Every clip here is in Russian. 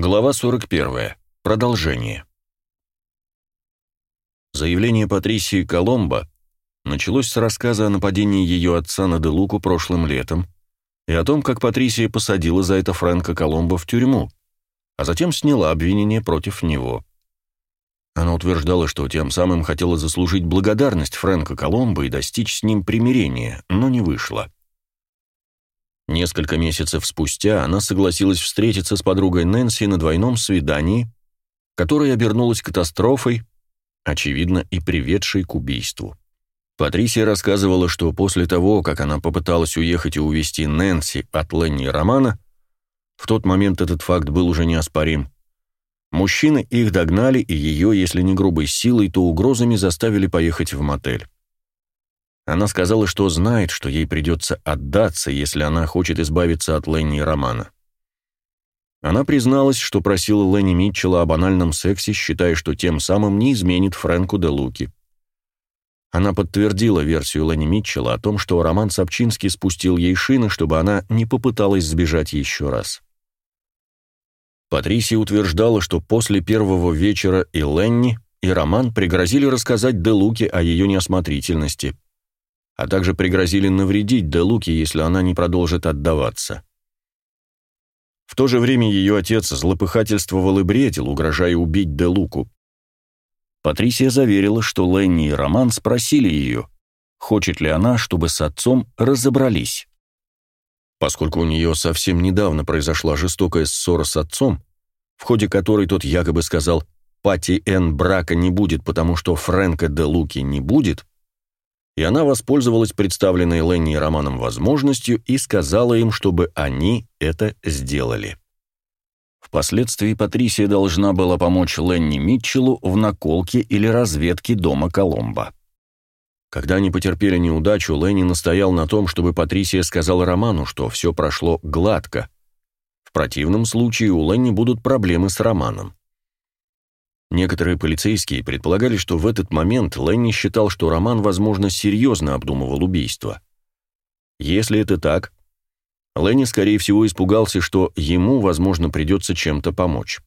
Глава 41. Продолжение. Заявление Патрисии Коломбо началось с рассказа о нападении ее отца на Делуку прошлым летом и о том, как Патрисия посадила за это Фрэнка Коломбо в тюрьму, а затем сняла обвинение против него. Она утверждала, что тем самым хотела заслужить благодарность Фрэнка Коломбо и достичь с ним примирения, но не вышло. Несколько месяцев спустя она согласилась встретиться с подругой Нэнси на двойном свидании, которое обернулось катастрофой, очевидно, и приведшей к убийству. Патрисия рассказывала, что после того, как она попыталась уехать и увезти Нэнси от Ленни Романа, в тот момент этот факт был уже неоспорим, мужчины их догнали и ее, если не грубой силой, то угрозами заставили поехать в мотель. Она сказала, что знает, что ей придется отдаться, если она хочет избавиться от Ленни и Романа. Она призналась, что просила Ленни Митчелла о банальном сексе, считая, что тем самым не изменит Фрэнку де Луки. Она подтвердила версию Ленни Митчелла о том, что Роман Сапчинский спустил ей шины, чтобы она не попыталась сбежать еще раз. Патрисия утверждала, что после первого вечера и Ленни, и Роман пригрозили рассказать Де Луке о ее неосмотрительности – а также пригрозили навредить Делуке, если она не продолжит отдаваться. В то же время ее отец злопыхательствовал и бредил, угрожая убить Делуку. Патрисия заверила, что Ленни и Роман спросили ее, хочет ли она, чтобы с отцом разобрались. Поскольку у нее совсем недавно произошла жестокая ссора с отцом, в ходе которой тот якобы сказал «Пати Н брака не будет, потому что Фрэнка де Луки не будет», и она воспользовалась представленной Ленни и Романом возможностью и сказала им, чтобы они это сделали. Впоследствии Патрисия должна была помочь Ленни Митчеллу в наколке или разведке дома Коломбо. Когда они потерпели неудачу, Ленни настоял на том, чтобы Патрисия сказала Роману, что все прошло гладко. В противном случае у Ленни будут проблемы с Романом. Некоторые полицейские предполагали, что в этот момент Ленни считал, что Роман, возможно, серьезно обдумывал убийство. Если это так, Ленни, скорее всего, испугался, что ему, возможно, придется чем-то помочь.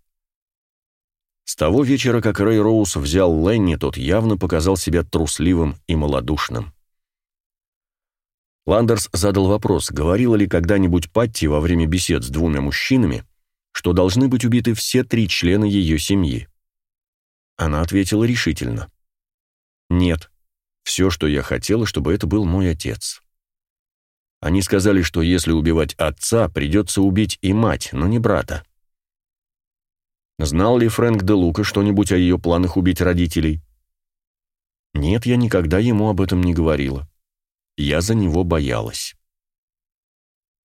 С того вечера, как Рэй Роуз взял Ленни, тот явно показал себя трусливым и малодушным. Ландерс задал вопрос, говорила ли когда-нибудь Патти во время бесед с двумя мужчинами, что должны быть убиты все три члена ее семьи. Она ответила решительно. «Нет. Все, что я хотела, чтобы это был мой отец». Они сказали, что если убивать отца, придется убить и мать, но не брата. Знал ли Фрэнк де Лука что-нибудь о ее планах убить родителей? Нет, я никогда ему об этом не говорила. Я за него боялась.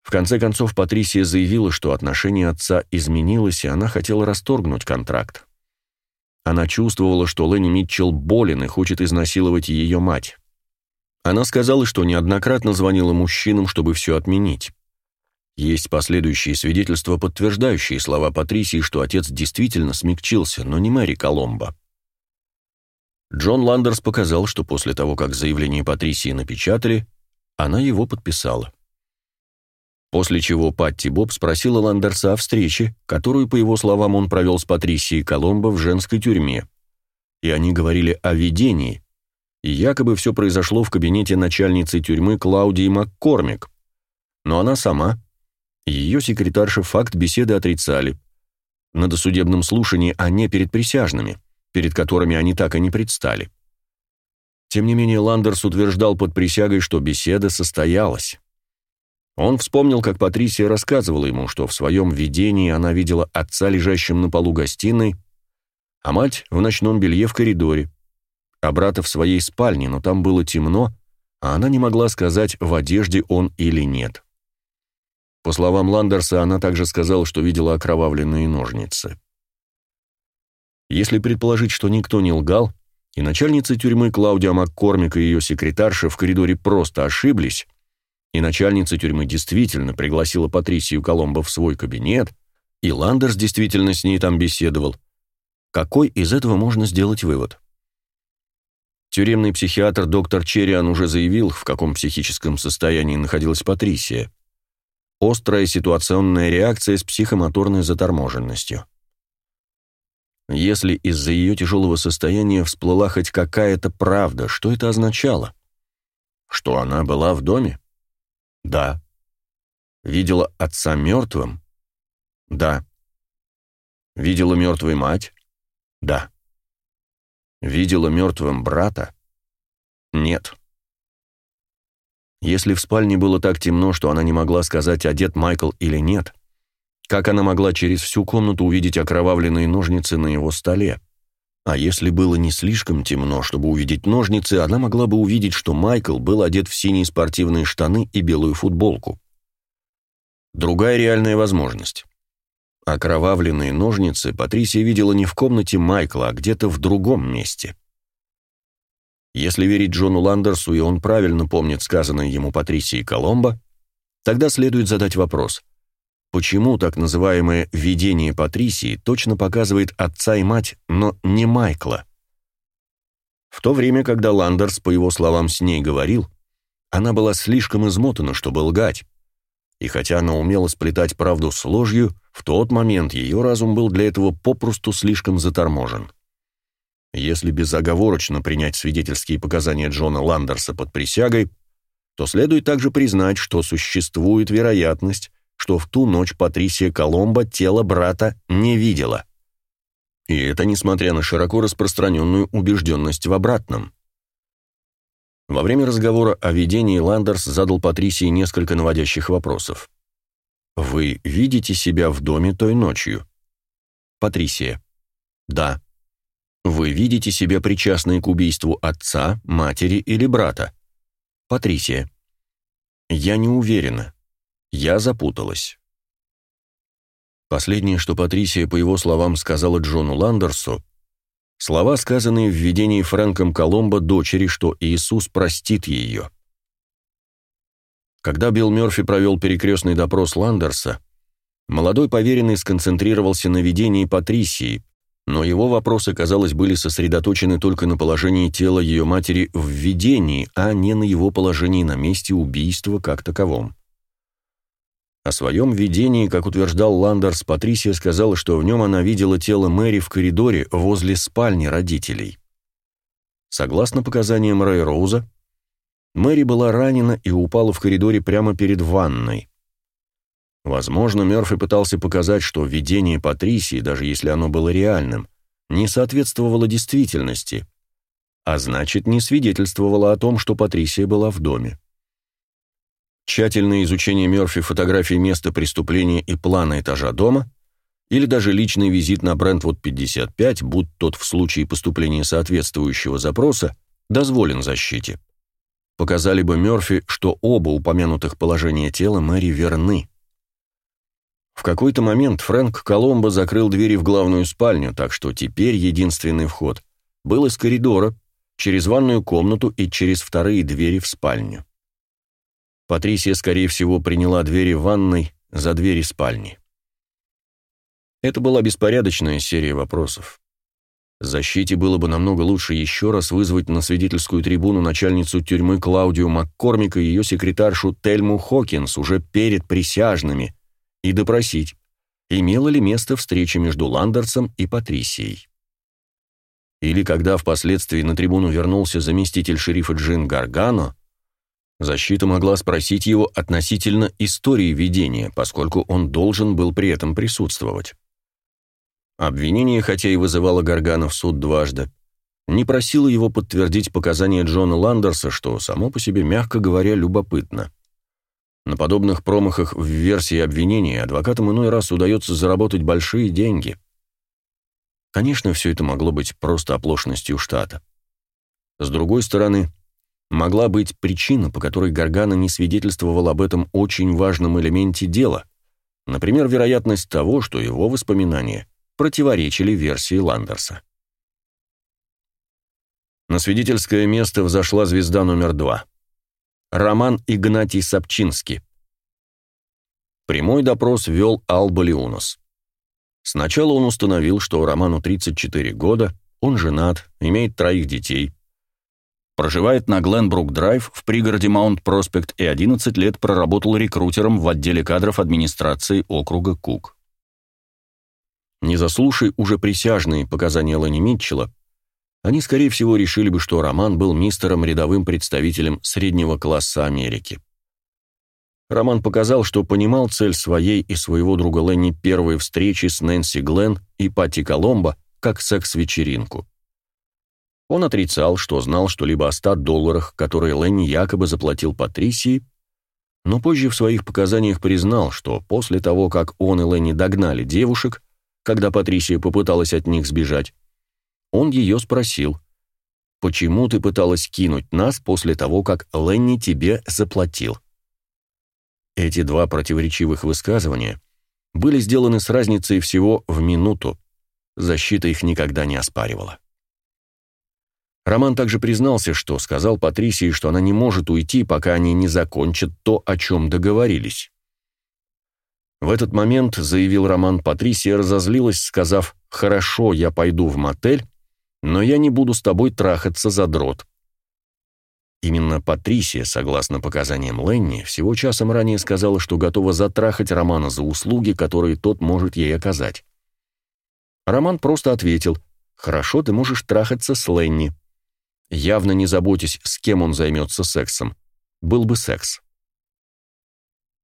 В конце концов, Патрисия заявила, что отношение отца изменилось, и она хотела расторгнуть контракт. Она чувствовала, что Ленни Митчелл болен и хочет изнасиловать ее мать. Она сказала, что неоднократно звонила мужчинам, чтобы все отменить. Есть последующие свидетельства, подтверждающие слова Патрисии, что отец действительно смягчился, но не Мэри Коломбо. Джон Ландерс показал, что после того, как заявление Патрисии напечатали, она его подписала. После чего Патти Боб спросила Ландерса о встрече, которую, по его словам, он провел с Патрисией Коломбо в женской тюрьме. И они говорили о видении, и якобы все произошло в кабинете начальницы тюрьмы Клаудии МакКормик. Но она сама, ее секретарша факт беседы отрицали. На досудебном слушании, не перед присяжными, перед которыми они так и не предстали. Тем не менее, Ландерс утверждал под присягой, что беседа состоялась. Он вспомнил, как Патрисия рассказывала ему, что в своем видении она видела отца лежащим на полу гостиной, а мать в ночном белье в коридоре, а брата в своей спальне, но там было темно, а она не могла сказать, в одежде он или нет. По словам Ландерса, она также сказала, что видела окровавленные ножницы. Если предположить, что никто не лгал, и начальница тюрьмы Клаудия Маккормик и ее секретарша в коридоре просто ошиблись, и начальница тюрьмы действительно пригласила Патрисию Коломбо в свой кабинет, и Ландерс действительно с ней там беседовал, какой из этого можно сделать вывод? Тюремный психиатр доктор Черриан уже заявил, в каком психическом состоянии находилась Патрисия. Острая ситуационная реакция с психомоторной заторможенностью. Если из-за ее тяжелого состояния всплыла хоть какая-то правда, что это означало? Что она была в доме? Да. Видела отца мертвым? Да. Видела мертвую мать? Да. Видела мертвым брата? Нет. Если в спальне было так темно, что она не могла сказать, одет Майкл или нет, как она могла через всю комнату увидеть окровавленные ножницы на его столе? А если было не слишком темно, чтобы увидеть ножницы, она могла бы увидеть, что Майкл был одет в синие спортивные штаны и белую футболку. Другая реальная возможность. Окровавленные ножницы Патрисия видела не в комнате Майкла, а где-то в другом месте. Если верить Джону Ландерсу, и он правильно помнит сказанное ему Патрисией Коломбо, тогда следует задать вопрос – почему так называемое «видение Патрисии» точно показывает отца и мать, но не Майкла. В то время, когда Ландерс, по его словам, с ней говорил, она была слишком измотана, чтобы лгать. И хотя она умела сплетать правду с ложью, в тот момент ее разум был для этого попросту слишком заторможен. Если безоговорочно принять свидетельские показания Джона Ландерса под присягой, то следует также признать, что существует вероятность, что в ту ночь Патрисия Коломбо тело брата не видела. И это несмотря на широко распространенную убежденность в обратном. Во время разговора о видении Ландерс задал Патрисии несколько наводящих вопросов. «Вы видите себя в доме той ночью?» Патрисия. «Да». «Вы видите себя причастной к убийству отца, матери или брата?» Патрисия. «Я не уверена. Я запуталась. Последнее, что Патрисия, по его словам, сказала Джону Ландерсу, слова, сказанные в видении Фрэнком Коломбо дочери, что Иисус простит ее. Когда Билл Мёрфи провел перекрестный допрос Ландерса, молодой поверенный сконцентрировался на видении Патрисии, но его вопросы, казалось, были сосредоточены только на положении тела ее матери в видении, а не на его положении на месте убийства как таковом. О своем видении, как утверждал Ландерс, Патрисия сказала, что в нем она видела тело Мэри в коридоре возле спальни родителей. Согласно показаниям Рэй Роуза, Мэри была ранена и упала в коридоре прямо перед ванной. Возможно, Мёрфи пытался показать, что видение Патрисии, даже если оно было реальным, не соответствовало действительности, а значит, не свидетельствовало о том, что Патрисия была в доме. Тщательное изучение Мёрфи фотографий места преступления и плана этажа дома или даже личный визит на Брентвуд 55, будь тот в случае поступления соответствующего запроса, дозволен защите. Показали бы Мёрфи, что оба упомянутых положения тела Мэри верны. В какой-то момент Фрэнк Коломбо закрыл двери в главную спальню, так что теперь единственный вход был из коридора, через ванную комнату и через вторые двери в спальню. Патрисия, скорее всего, приняла двери ванной за двери спальни. Это была беспорядочная серия вопросов. Защите было бы намного лучше еще раз вызвать на свидетельскую трибуну начальницу тюрьмы Клаудию Маккормика и ее секретаршу Тельму Хокинс уже перед присяжными и допросить, имела ли место встреча между Ландерсом и Патрисией. Или когда впоследствии на трибуну вернулся заместитель шерифа Джин Гаргано, Защита могла спросить его относительно истории видения, поскольку он должен был при этом присутствовать. Обвинение, хотя и вызывало Гаргана в суд дважды, не просило его подтвердить показания Джона Ландерса, что само по себе, мягко говоря, любопытно. На подобных промахах в версии обвинения адвокатам иной раз удается заработать большие деньги. Конечно, все это могло быть просто оплошностью штата. С другой стороны, могла быть причина, по которой Гаргана не свидетельствовал об этом очень важном элементе дела, например, вероятность того, что его воспоминания противоречили версии Ландерса. На свидетельское место взошла звезда номер два. Роман Игнатий Сапчинский. Прямой допрос вел Алба Леунос. Сначала он установил, что Роману 34 года, он женат, имеет троих детей, Проживает на Гленбрук-драйв в пригороде Маунт-Проспект и 11 лет проработал рекрутером в отделе кадров администрации округа Кук. Не заслушай уже присяжные показания Ленни Митчелла, они, скорее всего, решили бы, что Роман был мистером рядовым представителем среднего класса Америки. Роман показал, что понимал цель своей и своего друга Ленни первой встречи с Нэнси Глен и Патти Коломбо как секс-вечеринку. Он отрицал, что знал что-либо о 100 долларах, которые Ленни якобы заплатил Патрисии, но позже в своих показаниях признал, что после того, как он и Ленни догнали девушек, когда Патрисия попыталась от них сбежать, он ее спросил, «Почему ты пыталась кинуть нас после того, как Ленни тебе заплатил?» Эти два противоречивых высказывания были сделаны с разницей всего в минуту. Защита их никогда не оспаривала. Роман также признался, что сказал Патрисии, что она не может уйти, пока они не закончат то, о чем договорились. В этот момент, заявил Роман, Патрисия разозлилась, сказав «Хорошо, я пойду в мотель, но я не буду с тобой трахаться за дрот». Именно Патрисия, согласно показаниям Ленни, всего часом ранее сказала, что готова затрахать Романа за услуги, которые тот может ей оказать. Роман просто ответил «Хорошо, ты можешь трахаться с Ленни». Явно не заботясь, с кем он займется сексом. Был бы секс.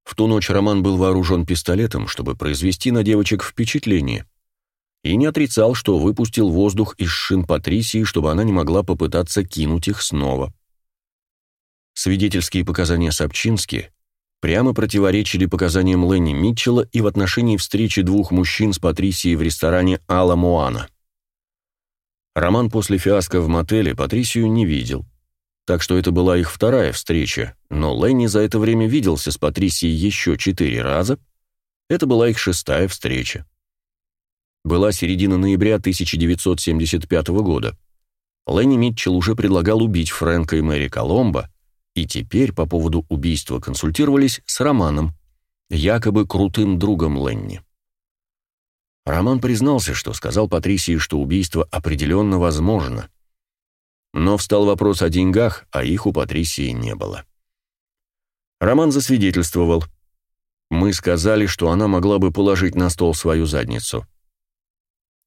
В ту ночь Роман был вооружен пистолетом, чтобы произвести на девочек впечатление, и не отрицал, что выпустил воздух из шин Патрисии, чтобы она не могла попытаться кинуть их снова. Свидетельские показания Собчински прямо противоречили показаниям Ленни Митчелла и в отношении встречи двух мужчин с Патрисией в ресторане Алла Моана. Роман после фиаско в мотеле Патрисию не видел, так что это была их вторая встреча, но Ленни за это время виделся с Патрисией еще четыре раза, это была их шестая встреча. Была середина ноября 1975 года. Ленни Митчелл уже предлагал убить Фрэнка и Мэри Коломбо, и теперь по поводу убийства консультировались с Романом, якобы крутым другом Ленни. Роман признался, что сказал Патрисии, что убийство определенно возможно. Но встал вопрос о деньгах, а их у Патрисии не было. Роман засвидетельствовал. Мы сказали, что она могла бы положить на стол свою задницу.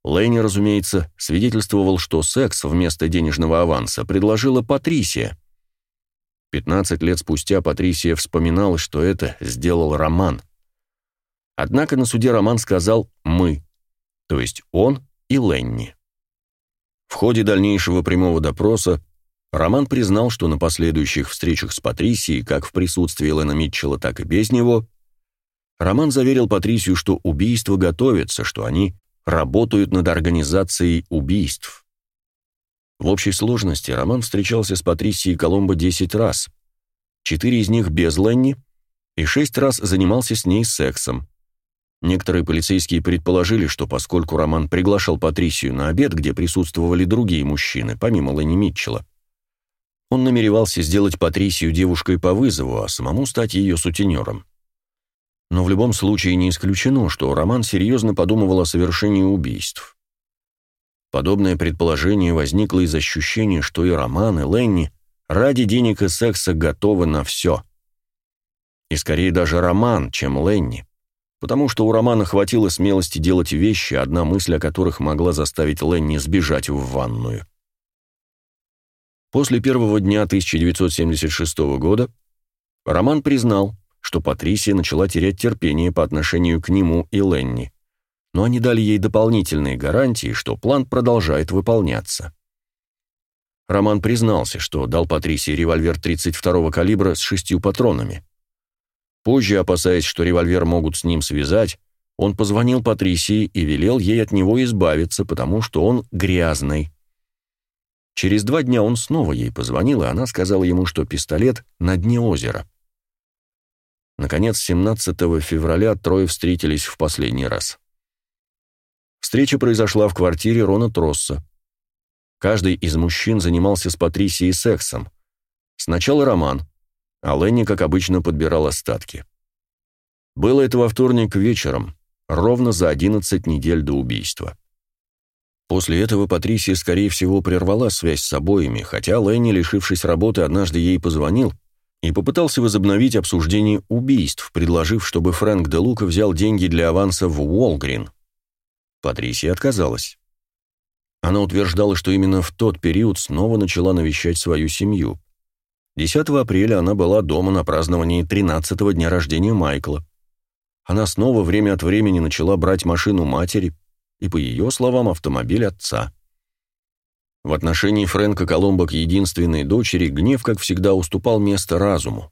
Ленни, разумеется, свидетельствовал, что секс вместо денежного аванса предложила Патрисия. 15 лет спустя Патрисия вспоминала, что это сделал Роман. Однако на суде Роман сказал «мы», то есть он и Ленни. В ходе дальнейшего прямого допроса Роман признал, что на последующих встречах с Патрисией, как в присутствии Лена Митчелла, так и без него, Роман заверил Патрисию, что убийство готовится, что они работают над организацией убийств. В общей сложности Роман встречался с Патрисией Коломбо 10 раз. Четыре из них без Ленни, и шесть раз занимался с ней сексом. Некоторые полицейские предположили, что поскольку Роман приглашал Патрисию на обед, где присутствовали другие мужчины, помимо Ленни Митчелла, он намеревался сделать Патрисию девушкой по вызову, а самому стать ее сутенером. Но в любом случае не исключено, что Роман серьезно подумывал о совершении убийств. Подобное предположение возникло из ощущения, что и Роман, и Ленни ради денег и секса готовы на все. И скорее даже Роман, чем Ленни. Потому что у Романа хватило смелости делать вещи, одна мысль о которых могла заставить Ленни сбежать в ванную. После первого дня 1976 года Роман признал, что Патрисия начала терять терпение по отношению к нему и Ленни но они дали ей дополнительные гарантии, что план продолжает выполняться. Роман признался, что дал Патрисии револьвер 32-го калибра с шестью патронами. Позже, опасаясь, что револьвер могут с ним связать, он позвонил Патрисии и велел ей от него избавиться, потому что он грязный. Через два дня он снова ей позвонил, и она сказала ему, что пистолет на дне озера. Наконец, 17 февраля трое встретились в последний раз. Встреча произошла в квартире Рона Тросса. Каждый из мужчин занимался с Патрисией сексом. Сначала Роман, а Ленни, как обычно, подбирал остатки. Было это во вторник вечером, ровно за 11 недель до убийства. После этого Патрисия, скорее всего, прервала связь с обоими, хотя Ленни, лишившись работы, однажды ей позвонил и попытался возобновить обсуждение убийств, предложив, чтобы Фрэнк де Лука взял деньги для аванса в Уолгрин. Патрисия отказалась. Она утверждала, что именно в тот период снова начала навещать свою семью. 10 апреля она была дома на праздновании 13-го дня рождения Майкла. Она снова время от времени начала брать машину матери и, по ее словам, автомобиль отца. В отношении Фрэнка Коломбо к единственной дочери гнев, как всегда, уступал место разуму.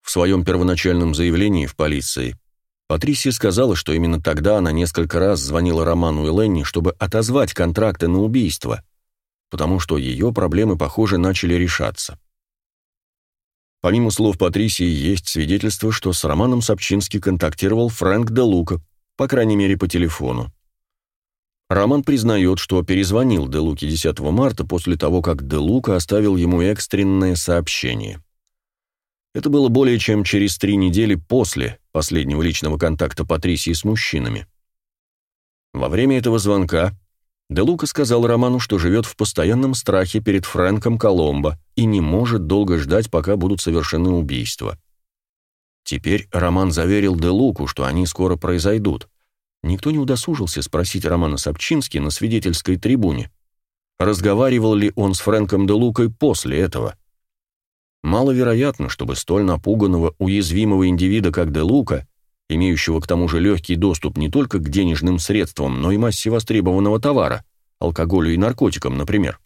В своем первоначальном заявлении в полиции Патрисия сказала, что именно тогда она несколько раз звонила Роману и Ленни, чтобы отозвать контракты на убийство, потому что ее проблемы, похоже, начали решаться. Помимо слов Патрисии, есть свидетельство, что с Романом Сапчински контактировал Фрэнк де Лука, по крайней мере, по телефону. Роман признает, что перезвонил Де Луке 10 марта после того, как Де Лука оставил ему экстренное сообщение. Это было более чем через три недели после последнего личного контакта Патрисии с мужчинами. Во время этого звонка Де Лука сказал Роману, что живет в постоянном страхе перед Фрэнком Коломбо и не может долго ждать, пока будут совершены убийства. Теперь Роман заверил Де Луку, что они скоро произойдут. Никто не удосужился спросить Романа Сапчински на свидетельской трибуне, разговаривал ли он с Фрэнком Де Лукой после этого. Маловероятно, чтобы столь напуганного, уязвимого индивида, как Де Лука, имеющего к тому же легкий доступ не только к денежным средствам, но и массе востребованного товара, алкоголю и наркотикам, например,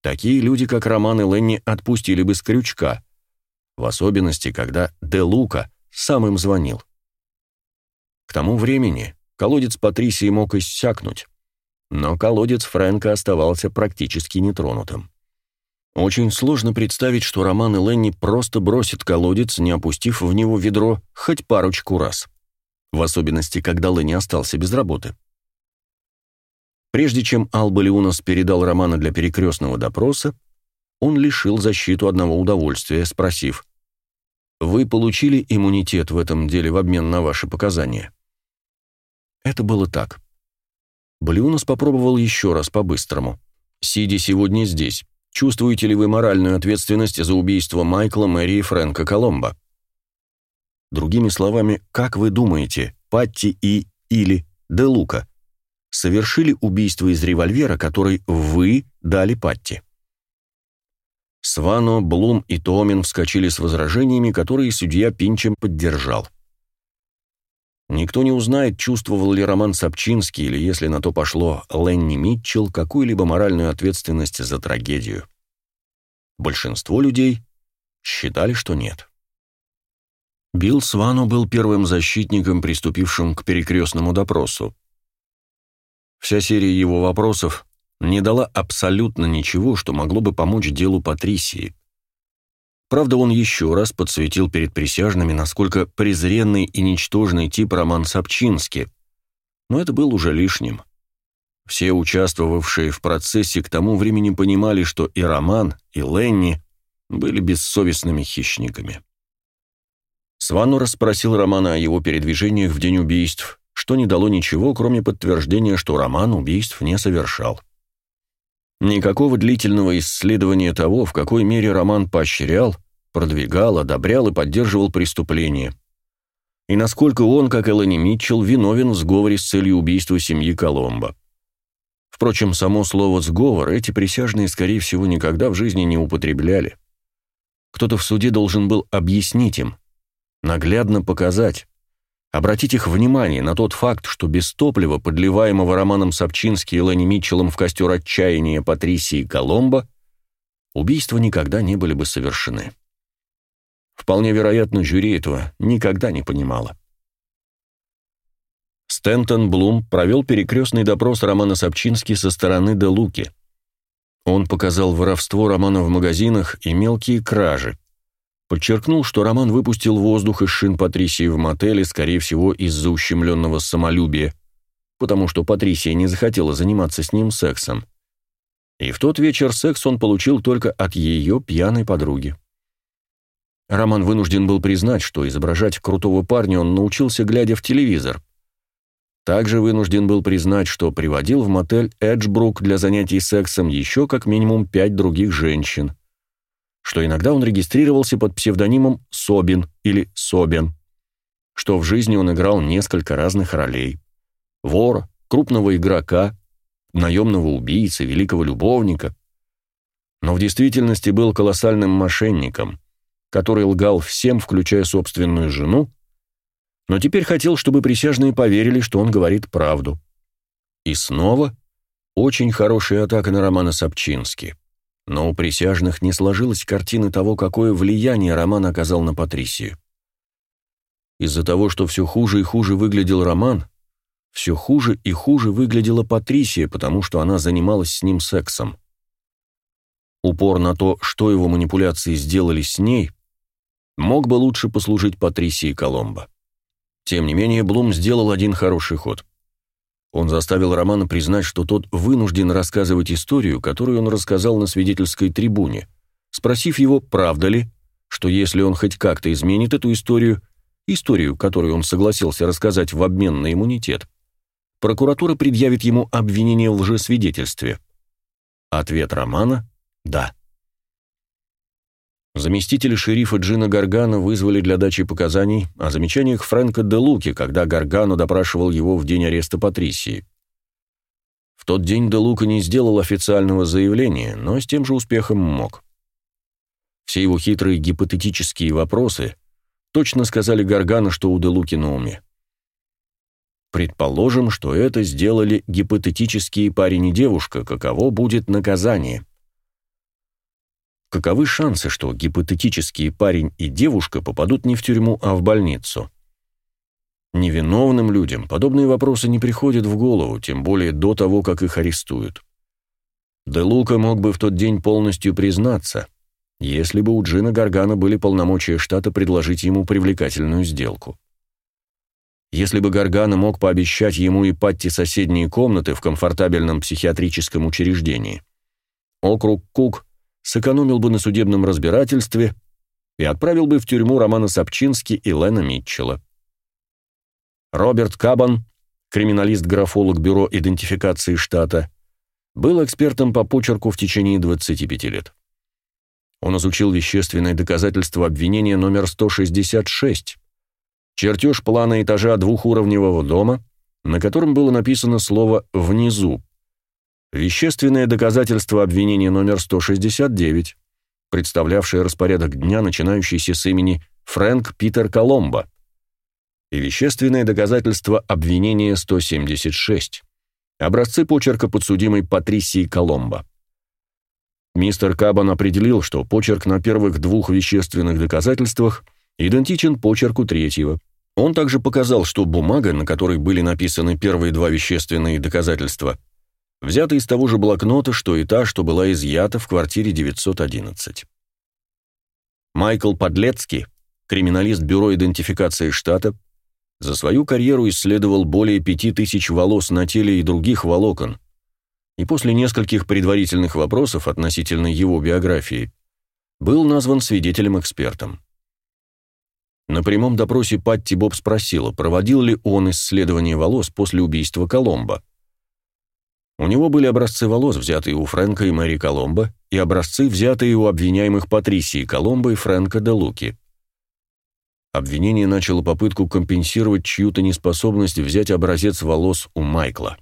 такие люди, как Роман и Ленни, отпустили бы с крючка, в особенности, когда Де Лука сам им звонил. К тому времени колодец Патрисии мог иссякнуть, но колодец Фрэнка оставался практически нетронутым. Очень сложно представить, что Роман и Ленни просто бросят колодец, не опустив в него ведро хоть парочку раз. В особенности, когда Ленни остался без работы. Прежде чем Алба Леунас передал Романа для перекрестного допроса, он лишил защиту одного удовольствия, спросив, «Вы получили иммунитет в этом деле в обмен на ваши показания?» Это было так. Блюнос попробовал еще раз по-быстрому. «Сидя сегодня здесь, Чувствуете ли вы моральную ответственность за убийство Майкла, Мэри и Фрэнка Коломбо? Другими словами, как вы думаете, Патти и или Де Лука совершили убийство из револьвера, который вы дали Патти? Свано, Блум и Томин вскочили с возражениями, которые судья Пинчем поддержал. Никто не узнает, чувствовал ли Роман Сапчинский или, если на то пошло, Ленни Митчелл какую-либо моральную ответственность за трагедию. Большинство людей считали, что нет. Билл Свану был первым защитником, приступившим к перекрестному допросу. Вся серия его вопросов не дала абсолютно ничего, что могло бы помочь делу Патрисии. Правда, он еще раз подсветил перед присяжными, насколько презренный и ничтожный тип Роман Сапчинский, но это был уже лишним. Все участвовавшие в процессе к тому времени понимали, что и Роман, и Ленни были бессовестными хищниками. Свану расспросил Романа о его передвижениях в день убийств, что не дало ничего, кроме подтверждения, что Роман убийств не совершал. Никакого длительного исследования того, в какой мере Роман поощрял, продвигал, одобрял и поддерживал преступления. И насколько он, как Элани Митчелл, виновен в сговоре с целью убийства семьи Коломбо. Впрочем, само слово «сговор» эти присяжные, скорее всего, никогда в жизни не употребляли. Кто-то в суде должен был объяснить им, наглядно показать, обратить их внимание на тот факт, что без топлива, подливаемого Романом Сапчински и Ленни Митчеллом в костер отчаяния Патрисии Коломбо, убийства никогда не были бы совершены. Вполне вероятно, жюри этого никогда не понимало. Стентон Блум провел перекрестный допрос Романа Сапчински со стороны Де Луки. Он показал воровство Романа в магазинах и мелкие кражи, Подчеркнул, что Роман выпустил воздух из шин Патрисии в мотеле, скорее всего, из-за ущемленного самолюбия, потому что Патрисия не захотела заниматься с ним сексом. И в тот вечер секс он получил только от ее пьяной подруги. Роман вынужден был признать, что изображать крутого парня он научился, глядя в телевизор. Также вынужден был признать, что приводил в мотель Эджбрук для занятий сексом еще как минимум пять других женщин. Что иногда он регистрировался под псевдонимом Собин или Собин, что в жизни он играл несколько разных ролей – вора, крупного игрока, наемного убийцы, великого любовника, но в действительности был колоссальным мошенником, который лгал всем, включая собственную жену, но теперь хотел, чтобы присяжные поверили, что он говорит правду. И снова очень хорошая атака на Романа Собчински. Но у присяжных не сложилась картины того, какое влияние Роман оказал на Патрисию. Из-за того, что все хуже и хуже выглядел Роман, все хуже и хуже выглядела Патрисия, потому что она занималась с ним сексом. Упор на то, что его манипуляции сделали с ней, мог бы лучше послужить Патрисии Коломбо. Тем не менее, Блум сделал один хороший ход. Он заставил Романа признать, что тот вынужден рассказывать историю, которую он рассказал на свидетельской трибуне, спросив его, правда ли, что если он хоть как-то изменит эту историю, историю, которую он согласился рассказать в обмен на иммунитет, прокуратура предъявит ему обвинение в лжесвидетельстве. Ответ Романа – да. Заместители шерифа Джина Гаргана вызвали для дачи показаний о замечаниях Фрэнка де Луки, когда Гаргано допрашивал его в день ареста Патрисии. В тот день де Лука не сделал официального заявления, но с тем же успехом мог. Все его хитрые гипотетические вопросы точно сказали Гаргано, что у де Луки на уме. Предположим, что это сделали гипотетические парень и девушка, каково будет наказание? Каковы шансы, что гипотетические парень и девушка попадут не в тюрьму, а в больницу? Невиновным людям подобные вопросы не приходят в голову, тем более до того, как их арестуют. Де Лука мог бы в тот день полностью признаться, если бы у Джина Гаргана были полномочия штата предложить ему привлекательную сделку. Если бы Гаргана мог пообещать ему и Патти соседние комнаты в комфортабельном психиатрическом учреждении, округ Кук сэкономил бы на судебном разбирательстве и отправил бы в тюрьму Романа Сапчински и Лена Митчелла. Роберт Кабан, криминалист-графолог Бюро идентификации штата, был экспертом по почерку в течение 25 лет. Он изучил вещественное доказательство обвинения номер 166, чертеж плана этажа двухуровневого дома, на котором было написано слово «внизу». Вещественное доказательство обвинения номер 169, представлявшее распорядок дня, начинающийся с имени Фрэнк Питер Коломбо. И вещественное доказательство обвинения 176. Образцы почерка подсудимой Патрисии Коломбо. Мистер Кабан определил, что почерк на первых двух вещественных доказательствах идентичен почерку третьего. Он также показал, что бумага, на которой были написаны первые два вещественные доказательства, взята из того же блокнота, что и та, что была изъята в квартире 911. Майкл Подлецкий, криминалист Бюро идентификации штата, за свою карьеру исследовал более пяти тысяч волос на теле и других волокон, и после нескольких предварительных вопросов относительно его биографии был назван свидетелем-экспертом. На прямом допросе Патти Боб спросила, проводил ли он исследование волос после убийства Коломбо. У него были образцы волос, взятые у Фрэнка и Мэри Коломбо, и образцы, взятые у обвиняемых Патрисии Коломбо и Фрэнка де Луки. Обвинение начало попытку компенсировать чью-то неспособность взять образец волос у Майкла.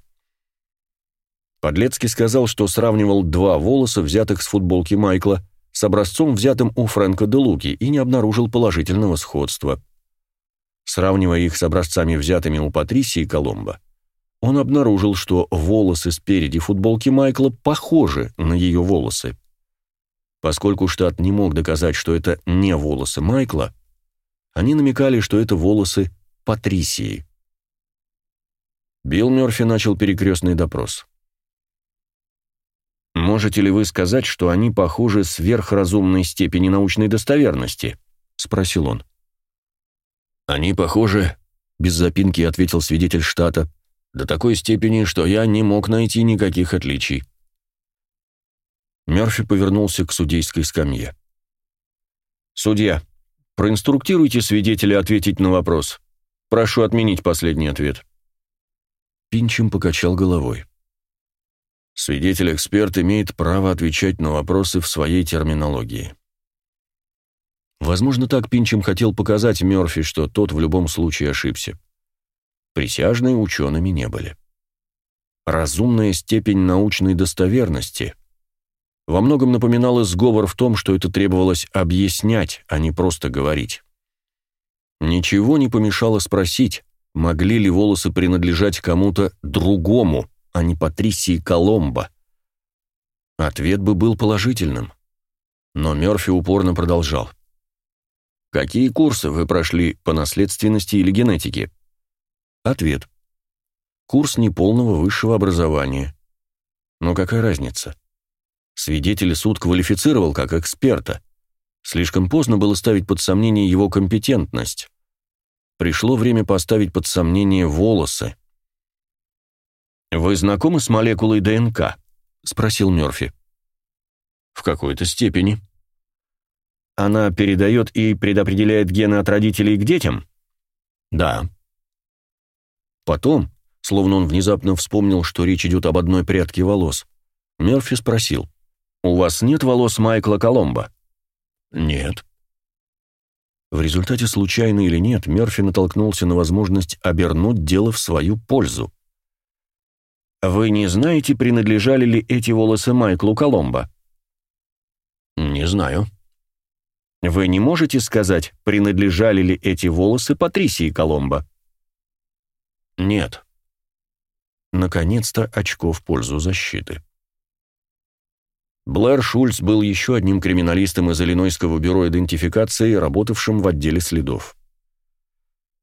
Подлецкий сказал, что сравнивал два волоса, взятых с футболки Майкла, с образцом, взятым у Фрэнка де Луки, и не обнаружил положительного сходства. Сравнивая их с образцами, взятыми у Патрисии Коломбо, он обнаружил, что волосы спереди футболки Майкла похожи на ее волосы. Поскольку штат не мог доказать, что это не волосы Майкла, они намекали, что это волосы Патрисии. Билл Мёрфи начал перекрестный допрос. Можете ли вы сказать, что они похожи сверхразумной степени научной достоверности? спросил он. Они похожи, без запинки ответил свидетель штата, до такой степени, что я не мог найти никаких отличий. Мёрфи повернулся к судейской скамье. Судья, проинструктируйте свидетеля ответить на вопрос. Прошу отменить последний ответ. Пинчем покачал головой. Свидетель-эксперт имеет право отвечать на вопросы в своей терминологии. Возможно, так Пинчем хотел показать Мёрфи, что тот в любом случае ошибся. Присяжные учеными не были. разумная степень научной достоверности. Во многом напоминала сговор в том, что это требовалось объяснять, а не просто говорить. Ничего не помешало спросить, могли ли волосы принадлежать кому-то другому, а не Патрисии Коломбо. Ответ бы был положительным. Но Мёрфи упорно продолжал. «Какие курсы вы прошли по наследственности или генетике?» Ответ. Курс неполного высшего образования. Но какая разница? Свидетель суд квалифицировал как эксперта. Слишком поздно было ставить под сомнение его компетентность. Пришло время поставить под сомнение волосы. «Вы знакомы с молекулой ДНК?» — спросил Мёрфи. «В какой-то степени». «Она передает и предопределяет гены от родителей к детям?» «Да». Потом, словно он внезапно вспомнил, что речь идет об одной прядке волос, Мёрфи спросил, «У вас нет волос Майкла Коломбо?» «Нет». В результате, случайно или нет, Мёрфи натолкнулся на возможность обернуть дело в свою пользу. «Вы не знаете, принадлежали ли эти волосы Майклу Коломбо?» «Не знаю». «Вы не можете сказать, принадлежали ли эти волосы Патрисии Коломбо?» Нет. Наконец-то очко в пользу защиты. Блэр Шульц был еще одним криминалистом из Иллинойского бюро идентификации, работавшим в отделе следов.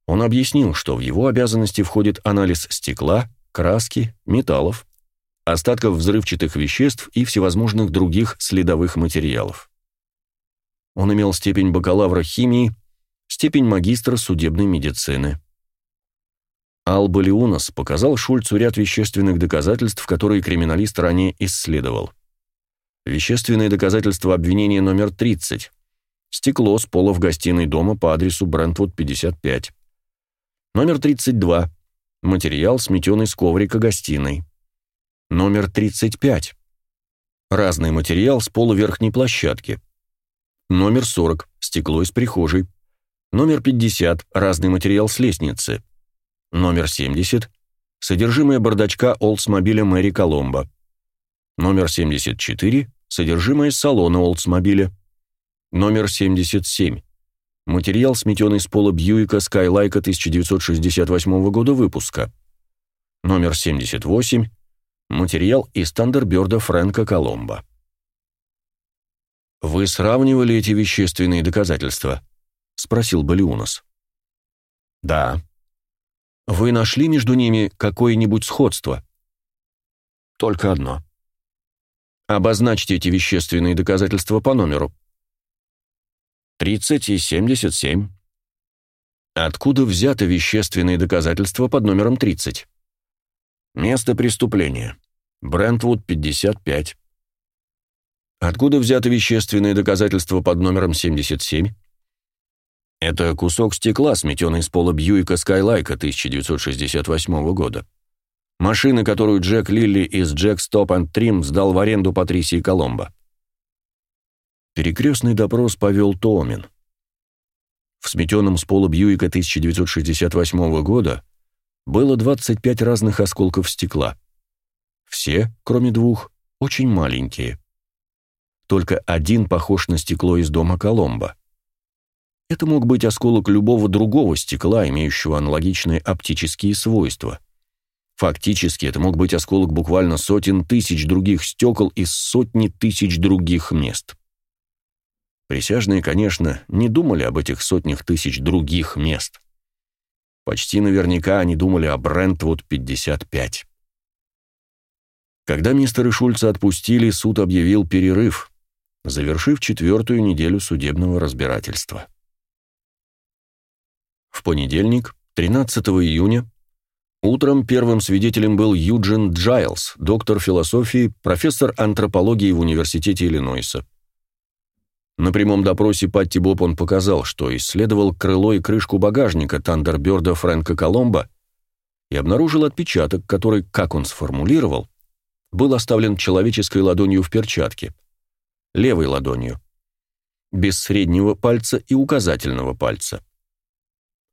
Он объяснил, что в его обязанности входит анализ стекла, краски, металлов, остатков взрывчатых веществ и всевозможных других следовых материалов. Он имел степень бакалавра химии, степень магистра судебной медицины. Алба Леунас показал Шульцу ряд вещественных доказательств, которые криминалист ранее исследовал. Вещественные доказательства обвинения номер 30. Стекло с пола в гостиной дома по адресу Брентвуд, 55. Номер 32. Материал, сметенный с коврика гостиной. Номер 35. Разный материал с пола верхней площадки. Номер 40. Стекло из прихожей. Номер 50. Разный материал с лестницы. Номер 70. Содержимое бардачка Олдсмобиля Мэри Коломбо. Номер 74. Содержимое салона Олдсмобиля. Номер 77. Материал, сметенный с пола Бьюика Скайлайка 1968 года выпуска. Номер 78. Материал из Тандерберда Фрэнка Коломбо. «Вы сравнивали эти вещественные доказательства?» — спросил Балиунос. «Да», вы нашли между ними какое-нибудь сходство? Только одно. Обозначьте эти вещественные доказательства по номеру. 30 и 77. Откуда взято вещественные доказательства под номером 30? Место преступления. Брентвуд, 55. Откуда взято вещественные доказательства под номером 77? Это кусок стекла, сметенный с пола Бьюика Скайлайка 1968 года. Машины, которую Джек Лилли из Джек Стоп and Трим сдал в аренду Патрисии Коломбо. Перекрестный допрос повел Томин. В сметенном с пола Бьюика 1968 года было 25 разных осколков стекла. Все, кроме двух, очень маленькие. Только один похож на стекло из дома Коломбо. Это мог быть осколок любого другого стекла, имеющего аналогичные оптические свойства. Фактически это мог быть осколок буквально сотен тысяч других стекол из сотни тысяч других мест. Присяжные, конечно, не думали об этих сотнях тысяч других мест. Почти наверняка они думали о Брентвуд-55. Когда мистера Шульца отпустили, суд объявил перерыв, завершив четвертую неделю судебного разбирательства. В понедельник, 13 июня, утром первым свидетелем был Юджин Джайлс, доктор философии, профессор антропологии в Университете Иллинойса. На прямом допросе Патти Боб он показал, что исследовал крыло и крышку багажника Тандерберда Фрэнка Коломбо и обнаружил отпечаток, который, как он сформулировал, был оставлен человеческой ладонью в перчатке, левой ладонью, без среднего пальца и указательного пальца.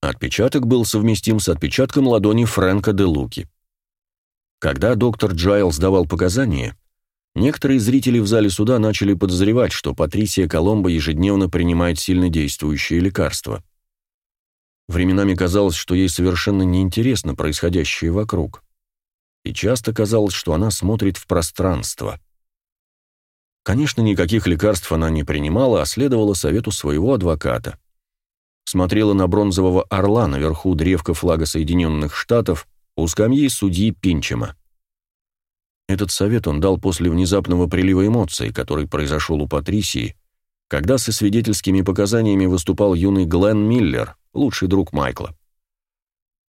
Отпечаток был совместим с отпечатком ладони Фрэнка де Луки. Когда доктор Джайлс давал показания, некоторые зрители в зале суда начали подозревать, что Патрисия Коломбо ежедневно принимает сильнодействующие лекарства. Временами казалось, что ей совершенно неинтересно происходящее вокруг. И часто казалось, что она смотрит в пространство. Конечно, никаких лекарств она не принимала, а следовала совету своего адвоката. Смотрела на бронзового орла наверху древка флага Соединенных Штатов у скамьи судьи Пинчема. Этот совет он дал после внезапного прилива эмоций, который произошел у Патрисии, когда со свидетельскими показаниями выступал юный Глен Миллер, лучший друг Майкла.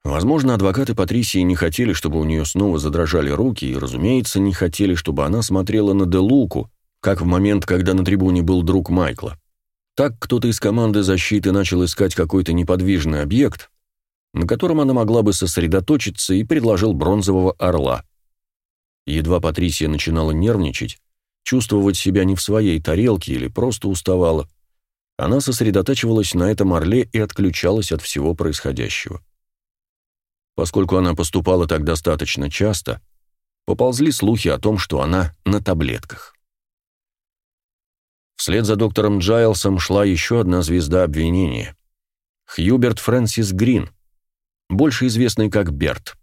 Возможно, адвокаты Патрисии не хотели, чтобы у нее снова задрожали руки, и, разумеется, не хотели, чтобы она смотрела на Делуку, как в момент, когда на трибуне был друг Майкла. Так кто-то из команды защиты начал искать какой-то неподвижный объект, на котором она могла бы сосредоточиться, и предложил бронзового орла. Едва Патрисия начинала нервничать, чувствовать себя не в своей тарелке или просто уставала, она сосредотачивалась на этом орле и отключалась от всего происходящего. Поскольку она поступала так достаточно часто, поползли слухи о том, что она на таблетках. Вслед за доктором Джайлсом шла еще одна звезда обвинения. Хьюберт Фрэнсис Грин, больше известный как Берт.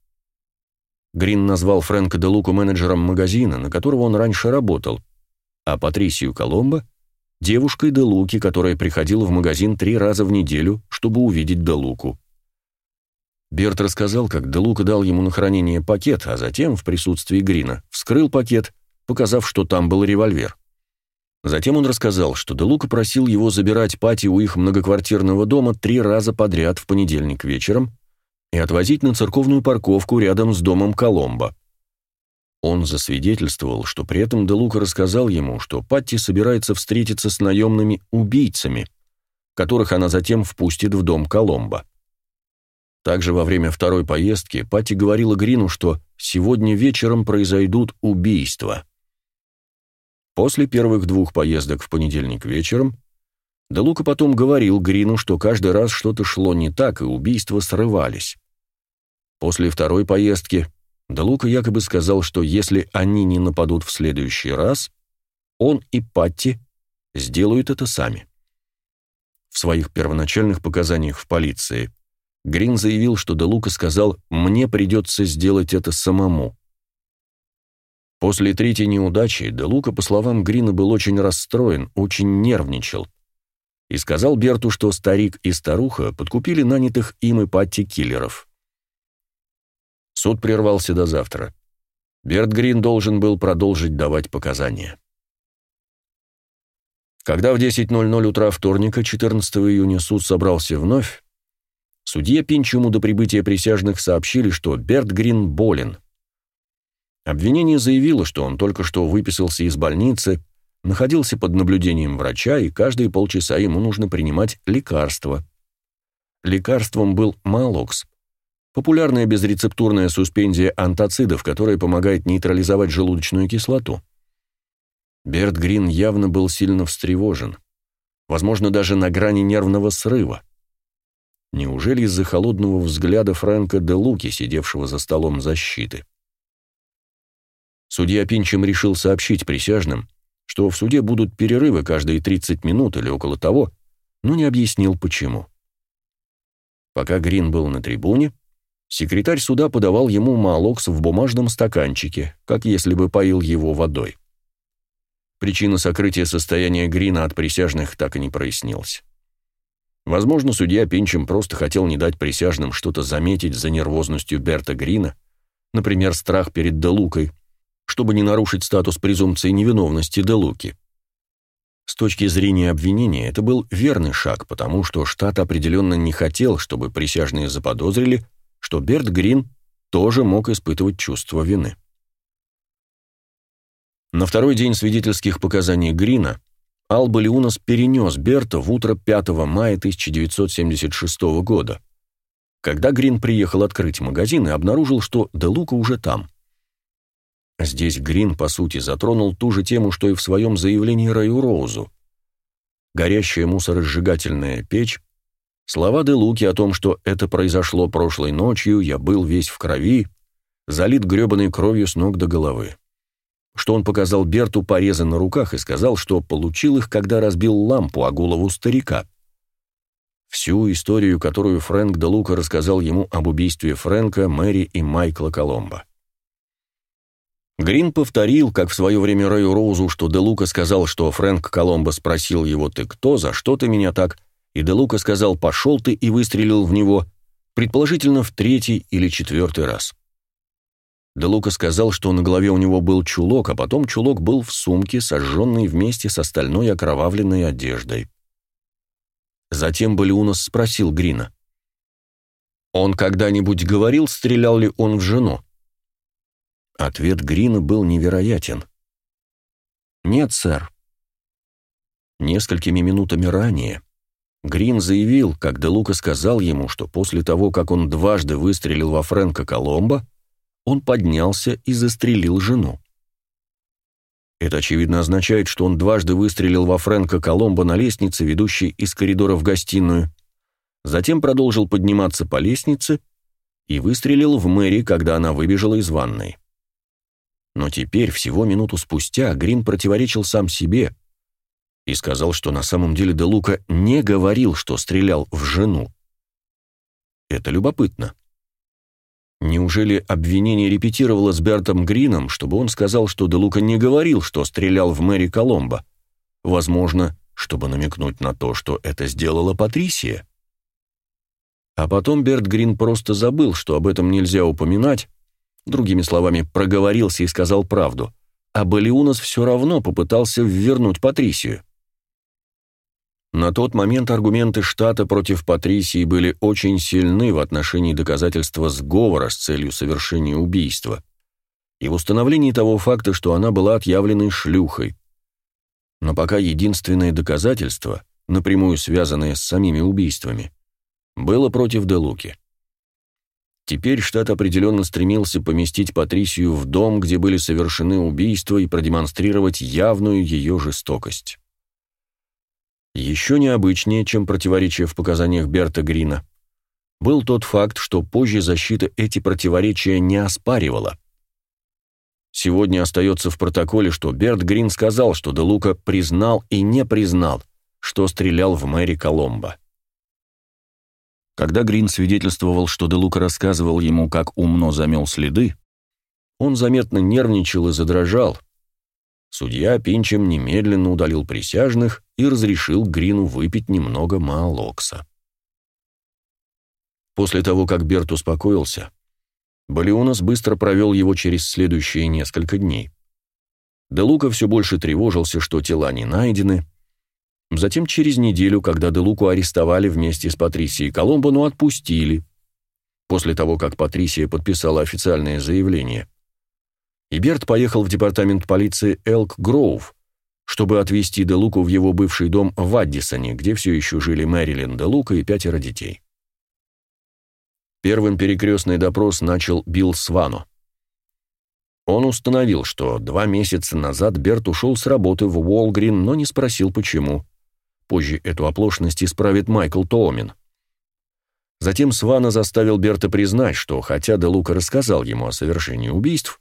Грин назвал Фрэнка де Луку менеджером магазина, на которого он раньше работал, а Патрисию Коломбо – девушкой де Луки, которая приходила в магазин три раза в неделю, чтобы увидеть де Луку. Берт рассказал, как де Лука дал ему на хранение пакет, а затем, в присутствии Грина, вскрыл пакет, показав, что там был револьвер. Затем он рассказал, что де Лука просил его забирать Пати у их многоквартирного дома три раза подряд в понедельник вечером, и отвозить на церковную парковку рядом с домом Коломбо. Он засвидетельствовал, что при этом Делука рассказал ему, что Патти собирается встретиться с наемными убийцами, которых она затем впустит в дом Коломбо. Также во время второй поездки Патти говорила Грину, что сегодня вечером произойдут убийства. После первых двух поездок в понедельник вечером Делука потом говорил Грину, что каждый раз что-то шло не так, и убийства срывались. После второй поездки Делука якобы сказал, что если они не нападут в следующий раз, он и Патти сделают это сами. В своих первоначальных показаниях в полиции Грин заявил, что Делука сказал «мне придется сделать это самому». После третьей неудачи Делука, по словам Грина, был очень расстроен, очень нервничал и сказал Берту, что старик и старуха подкупили нанятых им и Патти киллеров. Суд прервался до завтра. Берт Грин должен был продолжить давать показания. Когда в 10.00 утра вторника, 14 июня, суд собрался вновь, судье Пинчему до прибытия присяжных сообщили, что Берт Грин болен. Обвинение заявило, что он только что выписался из больницы, находился под наблюдением врача, и каждые полчаса ему нужно принимать лекарства. Лекарством был Малокс, Популярная безрецептурная суспензия антацидов, которая помогает нейтрализовать желудочную кислоту. Берт Грин явно был сильно встревожен. Возможно, даже на грани нервного срыва. Неужели из-за холодного взгляда Фрэнка де Луки, сидевшего за столом защиты? Судья Пинчем решил сообщить присяжным, что в суде будут перерывы каждые 30 минут или около того, но не объяснил почему. Пока Грин был на трибуне, Секретарь суда подавал ему малокс в бумажном стаканчике, как если бы поил его водой. Причина сокрытия состояния Грина от присяжных так и не прояснилась. Возможно, судья Пинчем просто хотел не дать присяжным что-то заметить за нервозностью Берта Грина, например, страх перед Делукой, чтобы не нарушить статус презумпции невиновности Делуки. С точки зрения обвинения это был верный шаг, потому что штат определенно не хотел, чтобы присяжные заподозрили, что Берт Грин тоже мог испытывать чувство вины. На второй день свидетельских показаний Грина Алба Леунас перенес Берта в утро 5 мая 1976 года, когда Грин приехал открыть магазин и обнаружил, что Де Лука уже там. Здесь Грин, по сути, затронул ту же тему, что и в своем заявлении Раю Роузу. Горящая мусоросжигательная печь, Слова де Луки о том, что это произошло прошлой ночью, я был весь в крови, залит гребаной кровью с ног до головы. Что он показал Берту порезы на руках и сказал, что получил их, когда разбил лампу о голову старика. Всю историю, которую Фрэнк де Лука рассказал ему об убийстве Фрэнка, Мэри и Майкла Коломбо. Грин повторил, как в свое время Рэю Роузу, что Де Лука сказал, что Фрэнк Коломбо спросил его «Ты кто? За что ты меня так?» И Де Лука сказал «Пошел ты» и выстрелил в него, предположительно в третий или четвертый раз. Де Лука сказал, что на голове у него был чулок, а потом чулок был в сумке, сожженный вместе с остальной окровавленной одеждой. Затем Балиунос спросил Грина. «Он когда-нибудь говорил, стрелял ли он в жену?» Ответ Грина был невероятен. «Нет, сэр». Несколькими минутами ранее Грин заявил, Де Лука сказал ему, что после того, как он дважды выстрелил во Фрэнка Коломбо, он поднялся и застрелил жену. Это, очевидно, означает, что он дважды выстрелил во Фрэнка Коломбо на лестнице, ведущей из коридора в гостиную, затем продолжил подниматься по лестнице и выстрелил в Мэри, когда она выбежала из ванной. Но теперь, всего минуту спустя, Грин противоречил сам себе и сказал, что на самом деле Де Лука не говорил, что стрелял в жену. Это любопытно. Неужели обвинение репетировало с Бертом Грином, чтобы он сказал, что Де Лука не говорил, что стрелял в Мэри Коломбо? Возможно, чтобы намекнуть на то, что это сделала Патрисия? А потом Берт Грин просто забыл, что об этом нельзя упоминать, другими словами, проговорился и сказал правду, а Балиунас все равно попытался вернуть Патрисию. На тот момент аргументы штата против Патрисии были очень сильны в отношении доказательства сговора с целью совершения убийства и в установлении того факта, что она была отъявленной шлюхой. Но пока единственное доказательство, напрямую связанное с самими убийствами, было против Делуки. Теперь штат определенно стремился поместить Патрисию в дом, где были совершены убийства, и продемонстрировать явную ее жестокость. Еще необычнее, чем противоречие в показаниях Берта Грина, был тот факт, что позже защита эти противоречия не оспаривала. Сегодня остается в протоколе, что Берт Грин сказал, что Де Лука признал и не признал, что стрелял в Мэри Коломбо. Когда Грин свидетельствовал, что Де Лука рассказывал ему, как умно замел следы, он заметно нервничал и задрожал, Судья Пинчем немедленно удалил присяжных и разрешил Грину выпить немного маалокса. После того, как Берт успокоился, Балиунас быстро провел его через следующие несколько дней. Де Лука все больше тревожился, что тела не найдены. Затем через неделю, когда Де Луку арестовали вместе с Патрисией Коломбо, но отпустили. После того, как Патрисия подписала официальное заявление и Берт поехал в департамент полиции Элк Гроув, чтобы отвезти Де Луку в его бывший дом в Аддисоне, где все еще жили Мэрилин Де Лука и пятеро детей. Первым перекрестный допрос начал Билл Свано. Он установил, что два месяца назад Берт ушел с работы в Уолгрин, но не спросил, почему. Позже эту оплошность исправит Майкл Тоумин. Затем Свана заставил Берта признать, что хотя Де Лука рассказал ему о совершении убийств,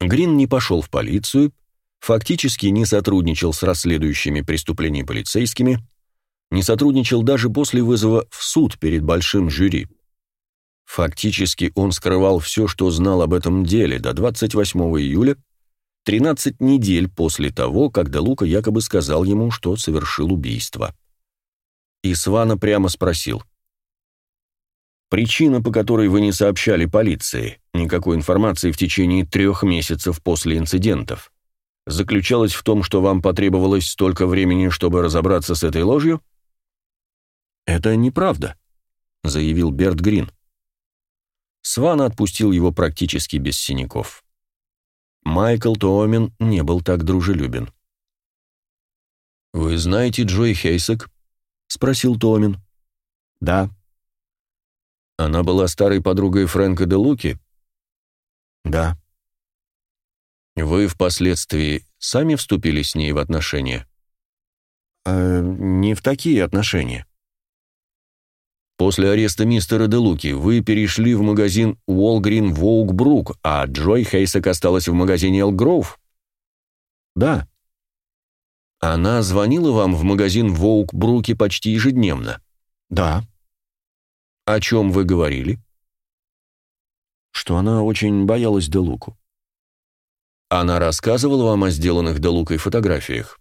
Грин не пошел в полицию, фактически не сотрудничал с расследующими преступления полицейскими, не сотрудничал даже после вызова в суд перед большим жюри. Фактически он скрывал все, что знал об этом деле до 28 июля, 13 недель после того, когда Лука якобы сказал ему, что совершил убийство. И Свана прямо спросил – Причина, по которой вы не сообщали полиции никакой информации в течение трех месяцев после инцидентов, заключалась в том, что вам потребовалось столько времени, чтобы разобраться с этой ложью? Это неправда, заявил Берт Грин. Сван отпустил его практически без синяков. Майкл Тоомен не был так дружелюбен. «Вы знаете Джой Хейсек?» — спросил Томин. «Да», она была старой подругой Фрэнка де Луки? Да. Вы впоследствии сами вступили с ней в отношения? Э, не в такие отношения. После ареста мистера Делуки вы перешли в магазин Уолгрин Воугбрук, а Джой Хейсек осталась в магазине Элгроув? Да. Она звонила вам в магазин Воугбруке почти ежедневно? Да. О чем вы говорили? Что она очень боялась Делуку. Она рассказывала вам о сделанных Делукой фотографиях?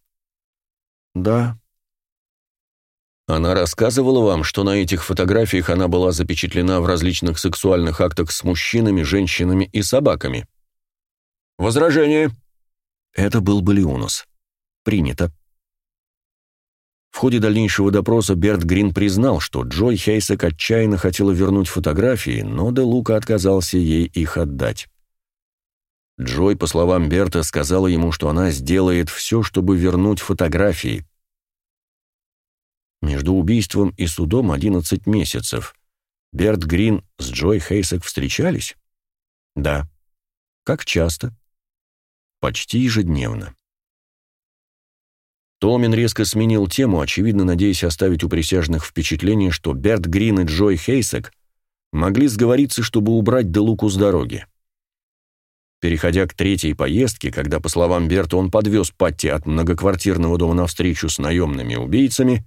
Да. Она рассказывала вам, что на этих фотографиях она была запечатлена в различных сексуальных актах с мужчинами, женщинами и собаками. Возражение. Это был Балиунус. Принято. В ходе дальнейшего допроса Берт Грин признал, что Джой Хейсек отчаянно хотела вернуть фотографии, но Де Лука отказался ей их отдать. Джой, по словам Берта, сказала ему, что она сделает все, чтобы вернуть фотографии. Между убийством и судом 11 месяцев. Берт Грин с Джой Хейсек встречались? Да. Как часто? Почти ежедневно. Томин резко сменил тему, очевидно, надеясь оставить у присяжных впечатление, что Берт Грин и Джой Хейсек могли сговориться, чтобы убрать Делуку с дороги. Переходя к третьей поездке, когда, по словам Берта, он подвез Патти от многоквартирного дома навстречу с наемными убийцами,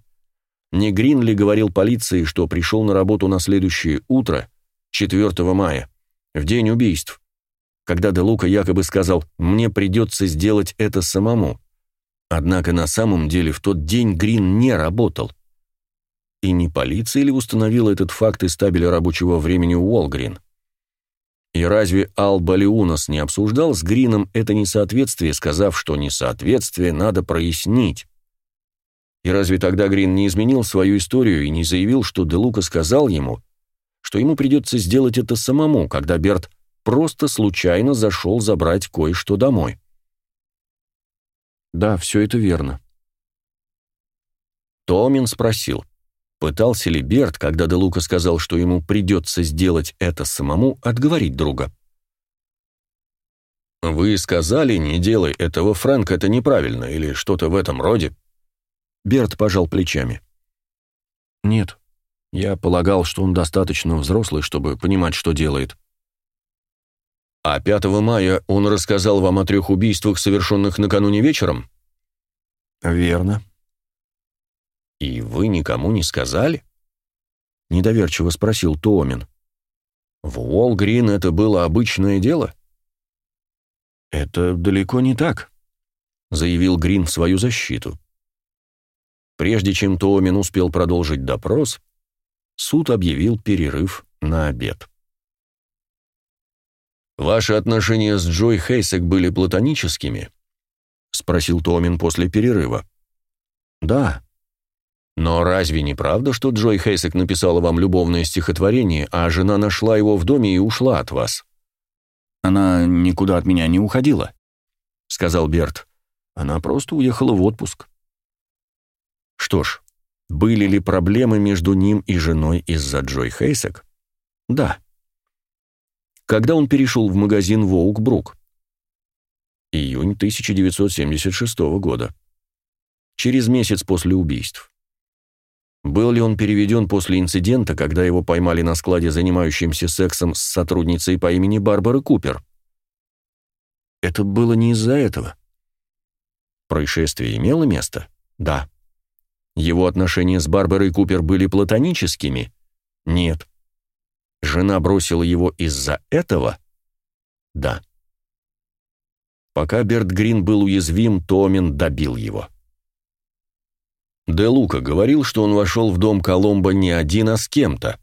не Гринли говорил полиции, что пришел на работу на следующее утро, 4 мая, в день убийств, когда Де Лука якобы сказал «мне придется сделать это самому». Однако на самом деле в тот день Грин не работал. И не полиция ли установила этот факт из табеля рабочего времени Уолгрин? И разве Ал Балиунас не обсуждал с Грином это несоответствие, сказав, что несоответствие надо прояснить? И разве тогда Грин не изменил свою историю и не заявил, что Де Лука сказал ему, что ему придется сделать это самому, когда Берт просто случайно зашел забрать кое-что домой? Да, все это верно. Томин спросил, пытался ли Берт, когда Де Лука сказал, что ему придется сделать это самому, отговорить друга. «Вы сказали, не делай этого, Фрэнк, это неправильно, или что-то в этом роде?» Берт пожал плечами. «Нет, я полагал, что он достаточно взрослый, чтобы понимать, что делает». «А 5 мая он рассказал вам о трех убийствах, совершенных накануне вечером?» «Верно». «И вы никому не сказали?» — недоверчиво спросил Томин. «В Уолгрин это было обычное дело?» «Это далеко не так», — заявил Грин в свою защиту. Прежде чем Тоомин успел продолжить допрос, суд объявил перерыв на обед. «Ваши отношения с Джой Хейсек были платоническими?» — спросил Тоомин после перерыва. «Да». «Но разве не правда, что Джой Хейсек написала вам любовное стихотворение, а жена нашла его в доме и ушла от вас?» «Она никуда от меня не уходила», — сказал Берт. «Она просто уехала в отпуск». Что ж, были ли проблемы между ним и женой из-за Джой Хейсек? Да. Когда он перешел в магазин Воукбрук? Июнь 1976 года. Через месяц после убийств. Был ли он переведен после инцидента, когда его поймали на складе, занимающимся сексом с сотрудницей по имени Барбара Купер? Это было не из-за этого. Происшествие имело место? Да. Его отношения с Барбарой Купер были платоническими? Нет. Жена бросила его из-за этого? Да. Пока Берт Грин был уязвим, Томин добил его. Де Лука говорил, что он вошел в дом Коломбо не один, а с кем-то.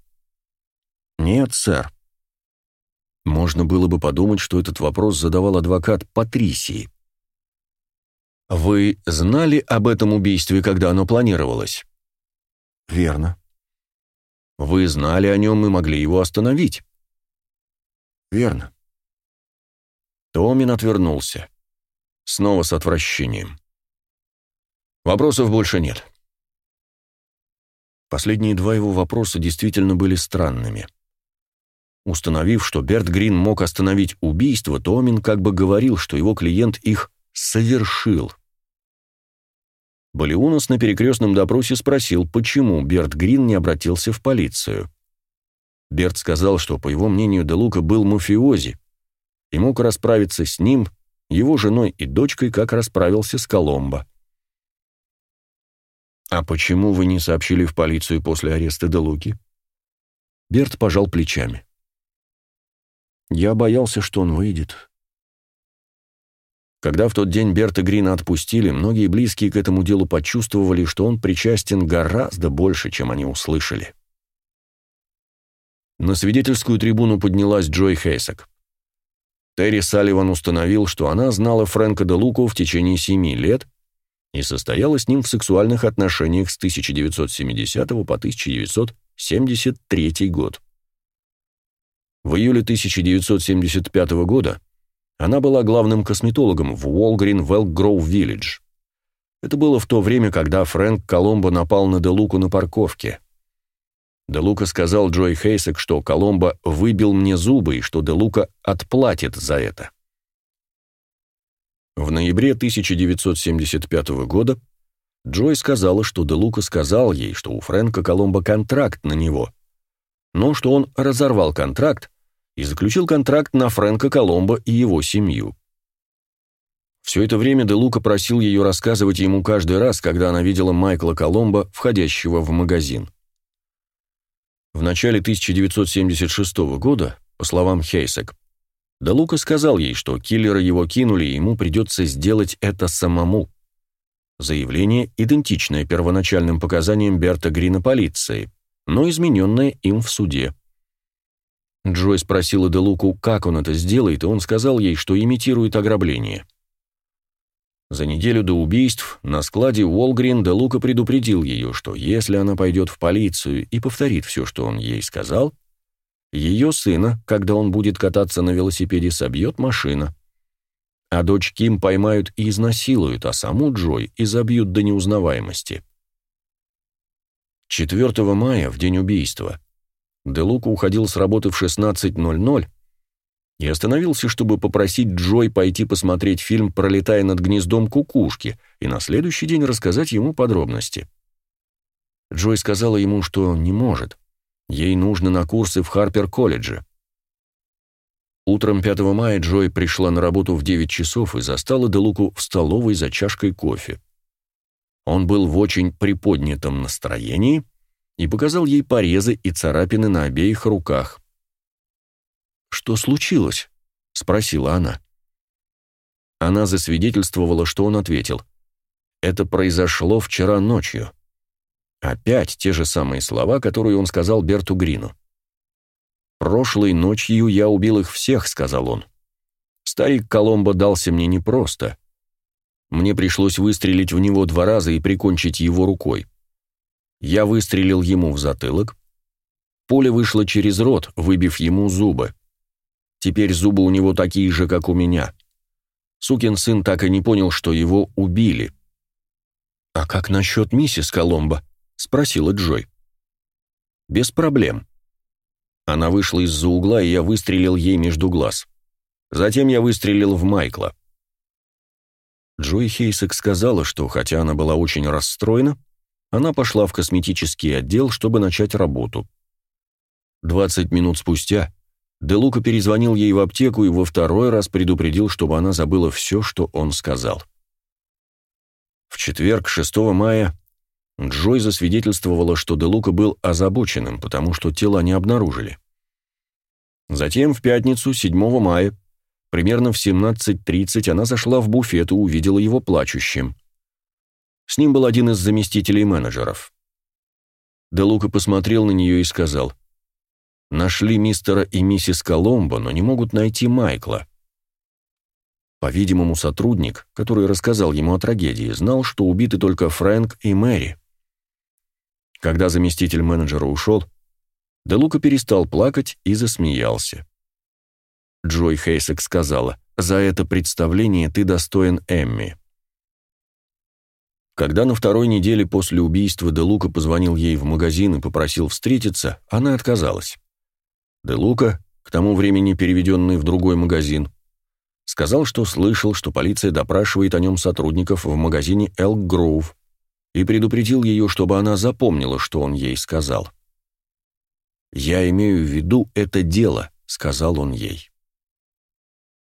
Нет, сэр. Можно было бы подумать, что этот вопрос задавал адвокат Патрисии. Вы знали об этом убийстве, когда оно планировалось? Верно. Вы знали о нем и могли его остановить? Верно. Томин отвернулся. Снова с отвращением. Вопросов больше нет. Последние два его вопроса действительно были странными. Установив, что Берт Грин мог остановить убийство, Томин как бы говорил, что его клиент их совершил. Балиунас на перекрестном допросе спросил, почему Берт Грин не обратился в полицию. Берт сказал, что, по его мнению, Де Лука был мафиози и мог расправиться с ним, его женой и дочкой, как расправился с Коломбо. «А почему вы не сообщили в полицию после ареста Де Луки?» Берт пожал плечами. «Я боялся, что он выйдет. Когда в тот день Берта Грина отпустили, многие близкие к этому делу почувствовали, что он причастен гораздо больше, чем они услышали. На свидетельскую трибуну поднялась Джой Хейсак. Терри Салливан установил, что она знала Фрэнка де Луку в течение семи лет и состояла с ним в сексуальных отношениях с 1970 по 1973 год. В июле 1975 года она была главным косметологом в Уолгрин Велгроув Виллидж. Это было в то время, когда Фрэнк Коломбо напал на Делуку на парковке. Делука сказал Джой Хейсек, что Коломбо выбил мне зубы и что Делука отплатит за это. В ноябре 1975 года Джой сказала, что Делука сказал ей, что у Фрэнка Коломбо контракт на него, но что он разорвал контракт и заключил контракт на Фрэнка Коломбо и его семью. Все это время Де Лука просил ее рассказывать ему каждый раз, когда она видела Майкла Коломбо, входящего в магазин. В начале 1976 года, по словам Хейсек, Де Лука сказал ей, что киллеры его кинули, и ему придется сделать это самому. Заявление, идентичное первоначальным показаниям Берта Грина полиции, но измененное им в суде. Джой спросила Делуку, как он это сделает, и он сказал ей, что имитирует ограбление. За неделю до убийств на складе Уолгрин Делука предупредил ее, что если она пойдет в полицию и повторит все, что он ей сказал, ее сына, когда он будет кататься на велосипеде, собьет машина. А дочь Ким поймают и изнасилуют, а саму Джой изобьют до неузнаваемости. 4 мая, в день убийства, Делука уходил с работы в 16.00 и остановился, чтобы попросить Джой пойти посмотреть фильм «Пролетая над гнездом кукушки» и на следующий день рассказать ему подробности. Джой сказала ему, что не может. Ей нужно на курсы в Харпер-колледже. Утром 5 мая Джой пришла на работу в 9 часов и застала Делуку в столовой за чашкой кофе. Он был в очень приподнятом настроении – и показал ей порезы и царапины на обеих руках. «Что случилось?» — спросила она. Она засвидетельствовала, что он ответил. «Это произошло вчера ночью». Опять те же самые слова, которые он сказал Берту Грину. «Прошлой ночью я убил их всех», — сказал он. «Старик Коломбо дался мне непросто. Мне пришлось выстрелить в него два раза и прикончить его рукой. Я выстрелил ему в затылок. Пуля вышла через рот, выбив ему зубы. Теперь зубы у него такие же, как у меня. Сукин сын так и не понял, что его убили. «А как насчет миссис Коломбо?» — спросила Джой. «Без проблем». Она вышла из-за угла, и я выстрелил ей между глаз. Затем я выстрелил в Майкла. Джой Хейсек сказала, что, хотя она была очень расстроена, она пошла в косметический отдел, чтобы начать работу. 20 минут спустя Де Лука перезвонил ей в аптеку и во второй раз предупредил, чтобы она забыла все, что он сказал. В четверг, 6 мая, Джой засвидетельствовала, что Де Лука был озабоченным, потому что тела не обнаружили. Затем в пятницу, 7 мая, примерно в 17.30 она зашла в буфет и увидела его плачущим. С ним был один из заместителей менеджеров. Де Лука посмотрел на нее и сказал, «Нашли мистера и миссис Коломбо, но не могут найти Майкла». По-видимому, сотрудник, который рассказал ему о трагедии, знал, что убиты только Фрэнк и Мэри. Когда заместитель менеджера ушел, Де Лука перестал плакать и засмеялся. Джой Хейсек сказала, «За это представление ты достоин Эмми». Когда на второй неделе после убийства Де Лука позвонил ей в магазин и попросил встретиться, она отказалась. Де Лука, к тому времени переведенный в другой магазин, сказал, что слышал, что полиция допрашивает о нем сотрудников в магазине Элк Гроув, и предупредил ее, чтобы она запомнила, что он ей сказал. «Я имею в виду это дело», — сказал он ей.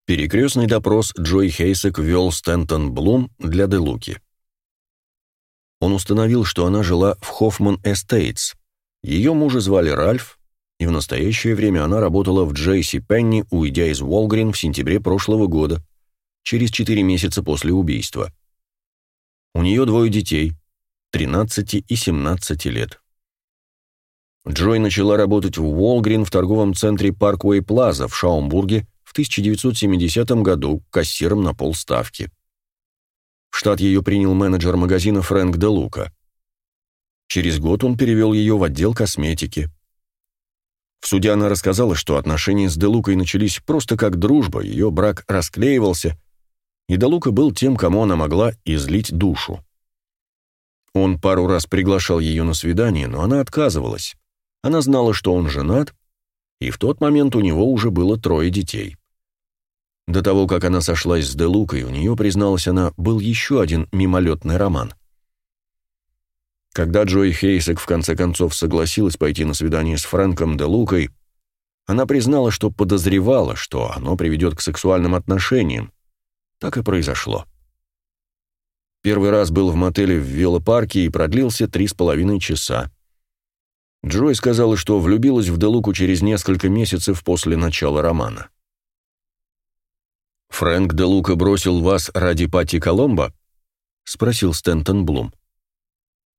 Перекрестный допрос Джой Хейсек вел Стентон Блум для Делуки. Он установил, что она жила в Хоффман Эстейтс. Ее мужа звали Ральф, и в настоящее время она работала в Джейси Пенни, уйдя из Уолгрин в сентябре прошлого года, через четыре месяца после убийства. У нее двое детей, 13 и 17 лет. Джой начала работать в Уолгрин в торговом центре Parkway Plaza в Шаумбурге в 1970 году кассиром на полставки. В штат ее принял менеджер магазина Фрэнк Де Лука. Через год он перевел ее в отдел косметики. В суде она рассказала, что отношения с Де Лукой начались просто как дружба, ее брак расклеивался, и Де Лука был тем, кому она могла излить душу. Он пару раз приглашал ее на свидание, но она отказывалась. Она знала, что он женат, и в тот момент у него уже было трое детей. До того, как она сошлась с Делукой, у нее, призналась она, был еще один мимолетный роман. Когда Джой Хейсек в конце концов согласилась пойти на свидание с Фрэнком Делукой, она признала, что подозревала, что оно приведет к сексуальным отношениям. Так и произошло. Первый раз был в мотеле в велопарке и продлился три с половиной часа. Джой сказала, что влюбилась в Делуку через несколько месяцев после начала романа. «Фрэнк Делука бросил вас ради Пати Коломбо?» — спросил Стентон Блум.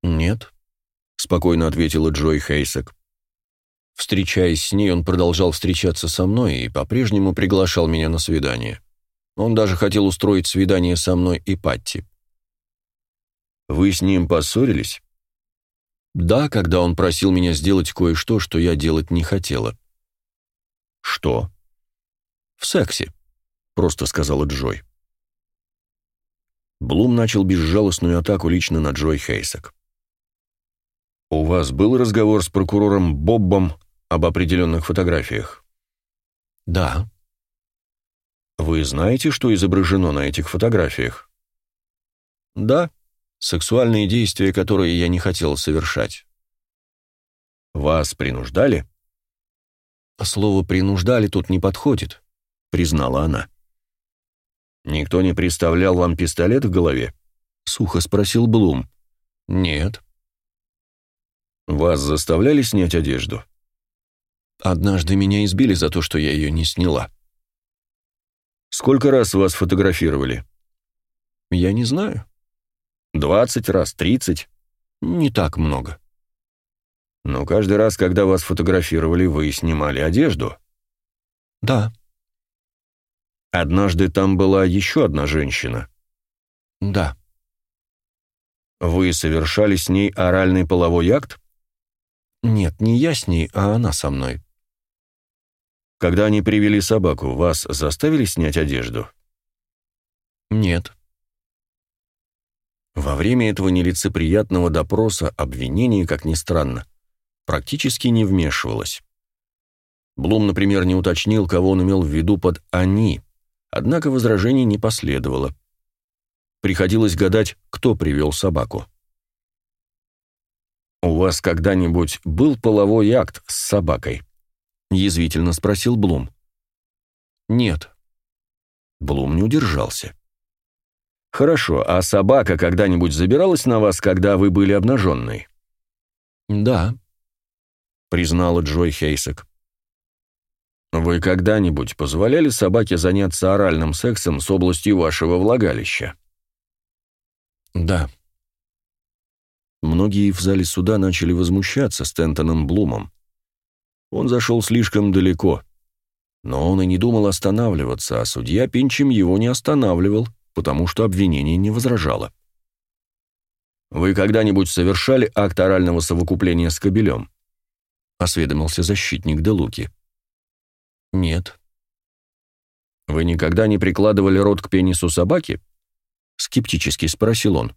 «Нет», — спокойно ответила Джой Хейсек. Встречаясь с ней, он продолжал встречаться со мной и по-прежнему приглашал меня на свидание. Он даже хотел устроить свидание со мной и Патти. «Вы с ним поссорились?» «Да, когда он просил меня сделать кое-что, что я делать не хотела». «Что?» «В сексе», — просто сказала Джой. Блум начал безжалостную атаку лично на Джой Хейсек. «У вас был разговор с прокурором Боббом об определенных фотографиях?» «Да». «Вы знаете, что изображено на этих фотографиях?» «Да», сексуальные действия, которые я не хотел совершать. Вас принуждали? Слово «принуждали» тут не подходит, признала она. Никто не представлял вам пистолет в голове? Сухо спросил Блум. Нет. Вас заставляли снять одежду? Однажды меня избили за то, что я ее не сняла. Сколько раз вас фотографировали? Я не знаю. Двадцать раз, тридцать. Не так много. Но каждый раз, когда вас фотографировали, вы снимали одежду? Да. Однажды там была еще одна женщина? Да. Вы совершали с ней оральный половой акт? Нет, не я с ней, а она со мной. Когда они привели собаку, вас заставили снять одежду? Нет. Во время этого нелицеприятного допроса обвинение, как ни странно, практически не вмешивалось. Блум, например, не уточнил, кого он имел в виду под «они», однако возражений не последовало. Приходилось гадать, кто привел собаку. «У вас когда-нибудь был половой акт с собакой?» — язвительно спросил Блум. «Нет». Блум не удержался. Хорошо, а собака когда-нибудь забиралась на вас, когда вы были обнаженной? Да, признала Джой Хейсек. Вы когда-нибудь позволяли собаке заняться оральным сексом с областью вашего влагалища? Да. Многие в зале суда начали возмущаться Стентоном Блумом. Он зашел слишком далеко. Но он и не думал останавливаться, а судья Пинчем его не останавливал потому что обвинение не возражало. «Вы когда-нибудь совершали акт орального совокупления с кобелем?» — осведомился защитник Делуки. «Нет». «Вы никогда не прикладывали рот к пенису собаки?» — скептически спросил он.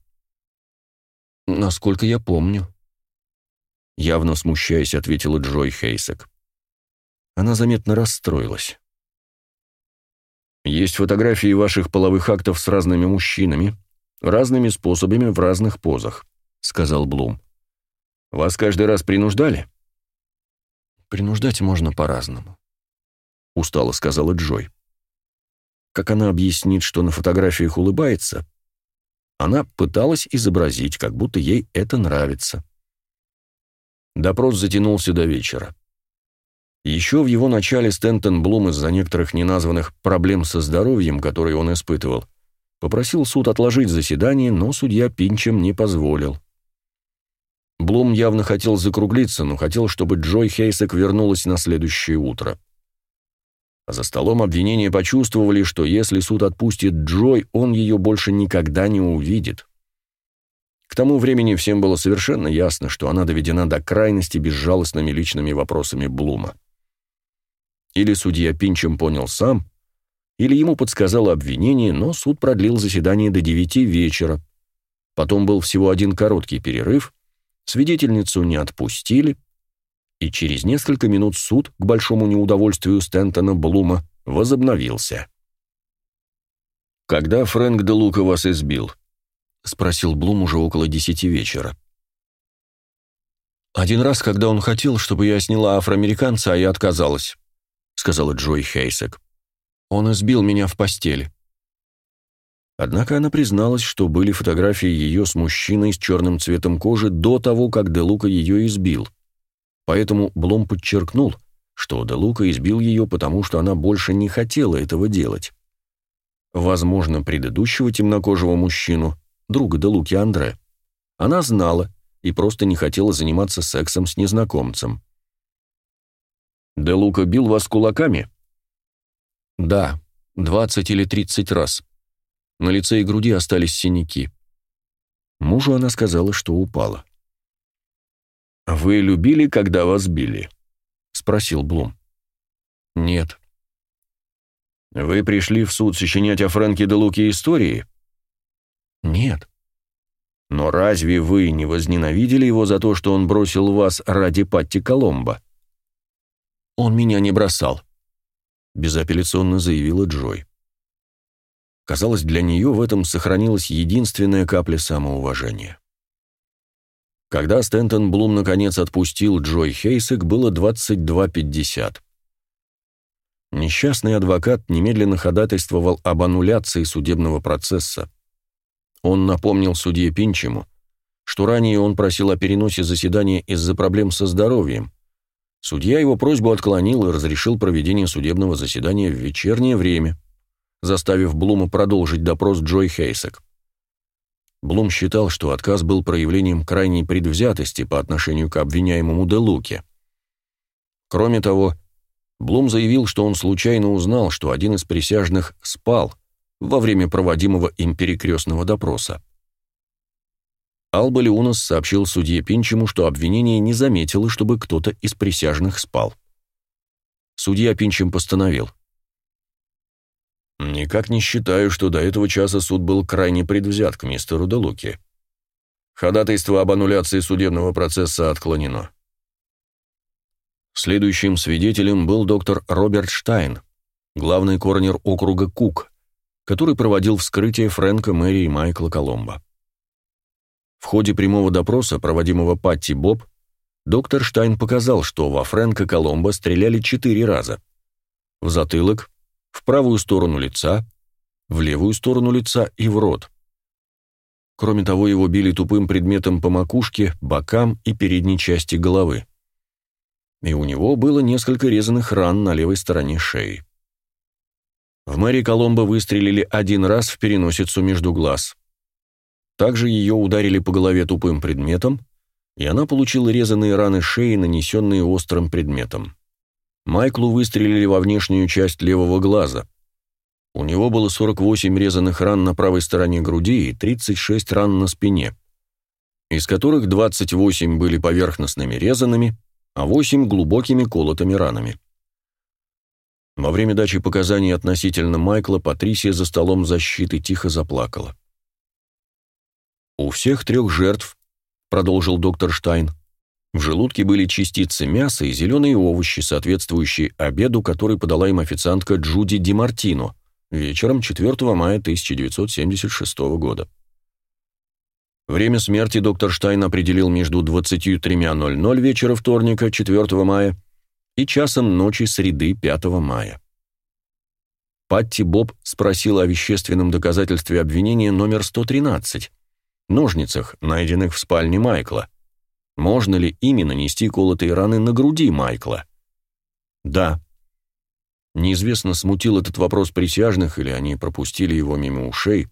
«Насколько я помню». Явно смущаясь, ответила Джой Хейсек. Она заметно расстроилась. Есть фотографии ваших половых актов с разными мужчинами, разными способами в разных позах. — сказал Блум. «Вас каждый раз принуждали?» «Принуждать можно по-разному», — устало сказала Джой. Как она объяснит, что на фотографиях улыбается? Она пыталась изобразить, как будто ей это нравится. Допрос затянулся до вечера. Еще в его начале Стентон Блум из-за некоторых неназванных проблем со здоровьем, которые он испытывал, попросил суд отложить заседание, но судья Пинчем не позволил. Блум явно хотел закруглиться, но хотел, чтобы Джой Хейсек вернулась на следующее утро. За столом обвинения почувствовали, что если суд отпустит Джой, он ее больше никогда не увидит. К тому времени всем было совершенно ясно, что она доведена до крайности безжалостными личными вопросами Блума. Или судья Пинчем понял сам, или ему подсказало обвинение, но суд продлил заседание до девяти вечера. Потом был всего один короткий перерыв, свидетельницу не отпустили, и через несколько минут суд, к большому неудовольствию Стентона Блума, возобновился. «Когда Фрэнк де Лука вас избил?» — спросил Блум уже около десяти вечера. «Один раз, когда он хотел, чтобы я сняла афроамериканца, а я отказалась», — сказала Джой Хейсек. «Он избил меня в постели». Однако она призналась, что были фотографии ее с мужчиной с черным цветом кожи до того, как Де Лука ее избил. Поэтому Блом подчеркнул, что Де Лука избил ее, потому что она больше не хотела этого делать. Возможно, предыдущего темнокожего мужчину друга Делуки Андре. Она знала и просто не хотела заниматься сексом с незнакомцем. «Делука бил вас кулаками?» «Да, двадцать или тридцать раз. На лице и груди остались синяки. Мужу она сказала, что упала. «Вы любили, когда вас били?» — спросил Блум. «Нет». «Вы пришли в суд сочинять о Фрэнке де Луке истории?» «Нет». «Но разве вы не возненавидели его за то, что он бросил вас ради Патти Коломбо?» «Он меня не бросал», — безапелляционно заявила Джой. Казалось, для нее в этом сохранилась единственная капля самоуважения. Когда Стентон Блум наконец отпустил Джой Хейсек, было 22.50. Несчастный адвокат немедленно ходатайствовал об аннуляции судебного процесса. Он напомнил судье Пинчему, что ранее он просил о переносе заседания из-за проблем со здоровьем. Судья его просьбу отклонил и разрешил проведение судебного заседания в вечернее время, заставив Блума продолжить допрос Джой Хейсек. Блум считал, что отказ был проявлением крайней предвзятости по отношению к обвиняемому Делуке. Кроме того, Блум заявил, что он случайно узнал, что один из присяжных спал во время проводимого им перекрестного допроса. Алба Леунас сообщил судье Пинчему, что обвинение не заметило, чтобы кто-то из присяжных спал. Судья Пинчем постановил. Никак не считаю, что до этого часа суд был крайне предвзят к мистеру Делуке. Ходатайство об аннуляции судебного процесса отклонено. Следующим свидетелем был доктор Роберт Штайн, главный коронер округа Кук, который проводил вскрытие Фрэнка, Мэри и Майкла Коломбо. В ходе прямого допроса, проводимого Патти Боб, доктор Штайн показал, что во Фрэнка Коломбо стреляли четыре раза. В затылок, в правую сторону лица, в левую сторону лица и в рот. Кроме того, его били тупым предметом по макушке, бокам и передней части головы. И у него было несколько резаных ран на левой стороне шеи. В Мэри Коломбо выстрелили один раз в переносицу между глаз. Также ее ударили по голове тупым предметом, и она получила резаные раны шеи, нанесенные острым предметом. Майклу выстрелили во внешнюю часть левого глаза. У него было 48 резаных ран на правой стороне груди и 36 ран на спине, из которых 28 были поверхностными резанными, а 8 глубокими колотыми ранами. Во время дачи показаний относительно Майкла Патрисия за столом защиты тихо заплакала. «У всех трех жертв», — продолжил доктор Штайн, в желудке были частицы мяса и зеленые овощи, соответствующие обеду, который подала им официантка Джуди Ди Мартино вечером 4 мая 1976 года. Время смерти доктор Штайн определил между 23.00 вечера вторника, 4 мая, и часом ночи среды, 5 мая. Патти Боб спросила о вещественном доказательстве обвинения номер 113, ножницах, найденных в спальне Майкла. Можно ли ими нанести колотые раны на груди Майкла? Да. Неизвестно, смутил этот вопрос присяжных или они пропустили его мимо ушей.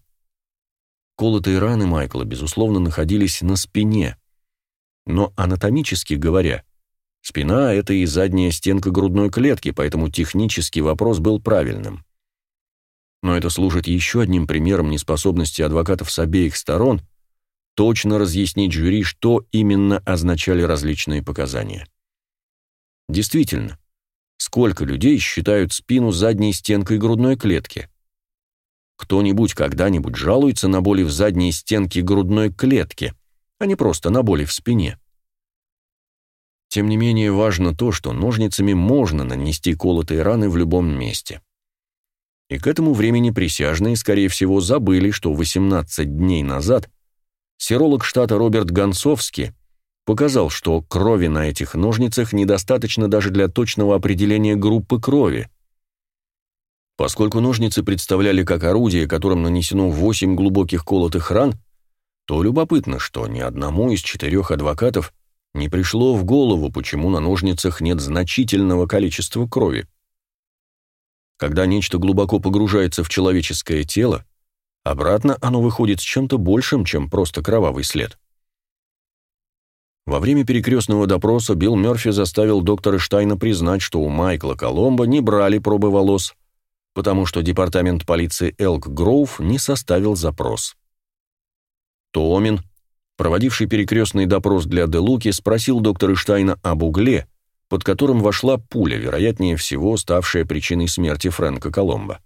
Колотые раны Майкла, безусловно, находились на спине. Но анатомически говоря, спина — это и задняя стенка грудной клетки, поэтому технический вопрос был правильным. Но это служит еще одним примером неспособности адвокатов с обеих сторон точно разъяснить жюри, что именно означали различные показания. Действительно, сколько людей считают спину задней стенкой грудной клетки? Кто-нибудь когда-нибудь жалуется на боли в задней стенке грудной клетки, а не просто на боли в спине. Тем не менее важно то, что ножницами можно нанести колотые раны в любом месте. И к этому времени присяжные, скорее всего, забыли, что 18 дней назад серолог штата Роберт Гонцовский показал, что крови на этих ножницах недостаточно даже для точного определения группы крови. Поскольку ножницы представляли как орудие, которым нанесено восемь глубоких колотых ран, то любопытно, что ни одному из четырех адвокатов не пришло в голову, почему на ножницах нет значительного количества крови. Когда нечто глубоко погружается в человеческое тело, обратно оно выходит с чем-то большим, чем просто кровавый след. Во время перекрестного допроса Билл Мёрфи заставил доктора Штайна признать, что у Майкла Коломбо не брали пробы волос – потому что департамент полиции Элк Гроув не составил запрос. Томин, проводивший перекрестный допрос для Делуки, спросил доктора Штайна об угле, под которым вошла пуля, вероятнее всего ставшая причиной смерти Фрэнка Коломбо.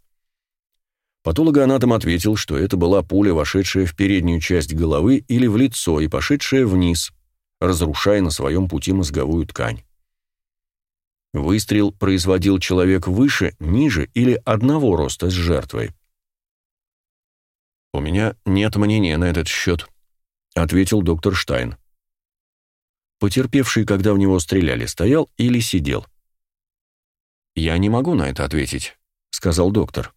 Патологоанатом ответил, что это была пуля, вошедшая в переднюю часть головы или в лицо и пошедшая вниз, разрушая на своем пути мозговую ткань. Выстрел производил человек выше, ниже или одного роста с жертвой. «У меня нет мнения на этот счет», — ответил доктор Штайн. Потерпевший, когда в него стреляли, стоял или сидел? «Я не могу на это ответить», — сказал доктор.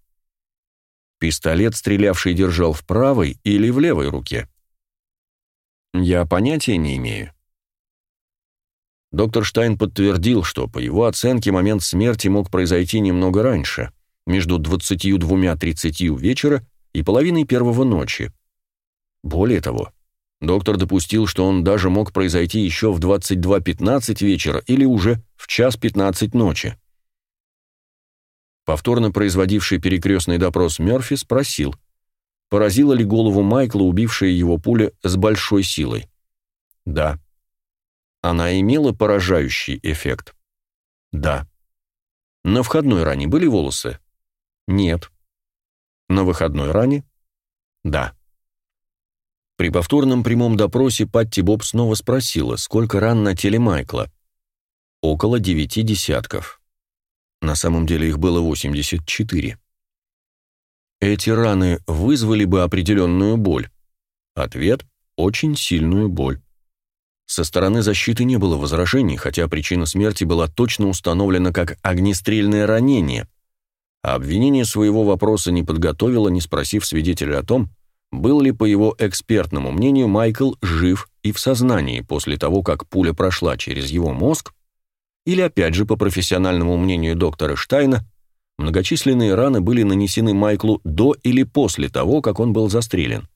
Пистолет стрелявший держал в правой или в левой руке? «Я понятия не имею», Доктор Штайн подтвердил, что по его оценке момент смерти мог произойти немного раньше, между 22.30 вечера и половиной первого ночи. Более того, доктор допустил, что он даже мог произойти еще в 22.15 вечера или уже в час 15 ночи. Повторно производивший перекрестный допрос Мёрфи спросил, поразила ли голову Майкла убившая его пуля с большой силой. Да. Она имела поражающий эффект? Да. На входной ране были волосы? Нет. На выходной ране? Да. При повторном прямом допросе Патти Боб снова спросила, сколько ран на теле Майкла. Около девяти десятков. На самом деле их было 84. Эти раны вызвали бы определенную боль. Ответ – очень сильную боль. Со стороны защиты не было возражений, хотя причина смерти была точно установлена как огнестрельное ранение, а обвинение своего вопроса не подготовило, не спросив свидетеля о том, был ли, по его экспертному мнению, Майкл жив и в сознании после того, как пуля прошла через его мозг, или, опять же, по профессиональному мнению доктора Штайна, многочисленные раны были нанесены Майклу до или после того, как он был застрелен.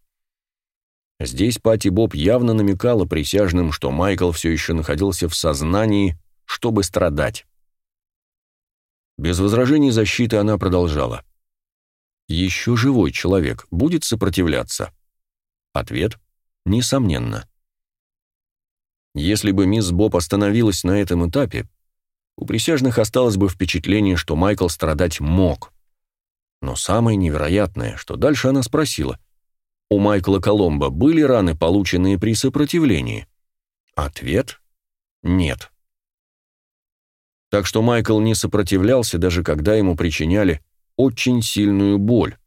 Здесь Пати Боб явно намекала присяжным, что Майкл все еще находился в сознании, чтобы страдать. Без возражений защиты она продолжала. «Еще живой человек будет сопротивляться?» Ответ – несомненно. Если бы мисс Боб остановилась на этом этапе, у присяжных осталось бы впечатление, что Майкл страдать мог. Но самое невероятное, что дальше она спросила – у Майкла Коломбо были раны, полученные при сопротивлении? Ответ – нет. Так что Майкл не сопротивлялся, даже когда ему причиняли очень сильную боль.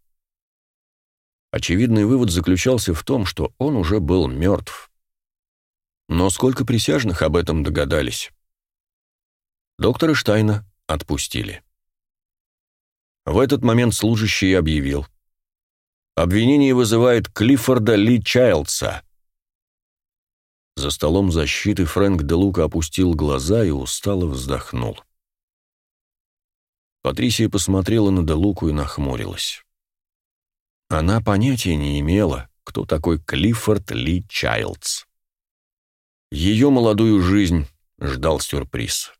Очевидный вывод заключался в том, что он уже был мертв. Но сколько присяжных об этом догадались? Доктора Штайна отпустили. В этот момент служащий объявил. Обвинение вызывает Клиффорда Ли Чайлдса. За столом защиты Фрэнк де Лука опустил глаза и устало вздохнул. Патрисия посмотрела на де Луку и нахмурилась. Она понятия не имела, кто такой Клиффорд Ли Чайлдс. Ее молодую жизнь ждал сюрприз.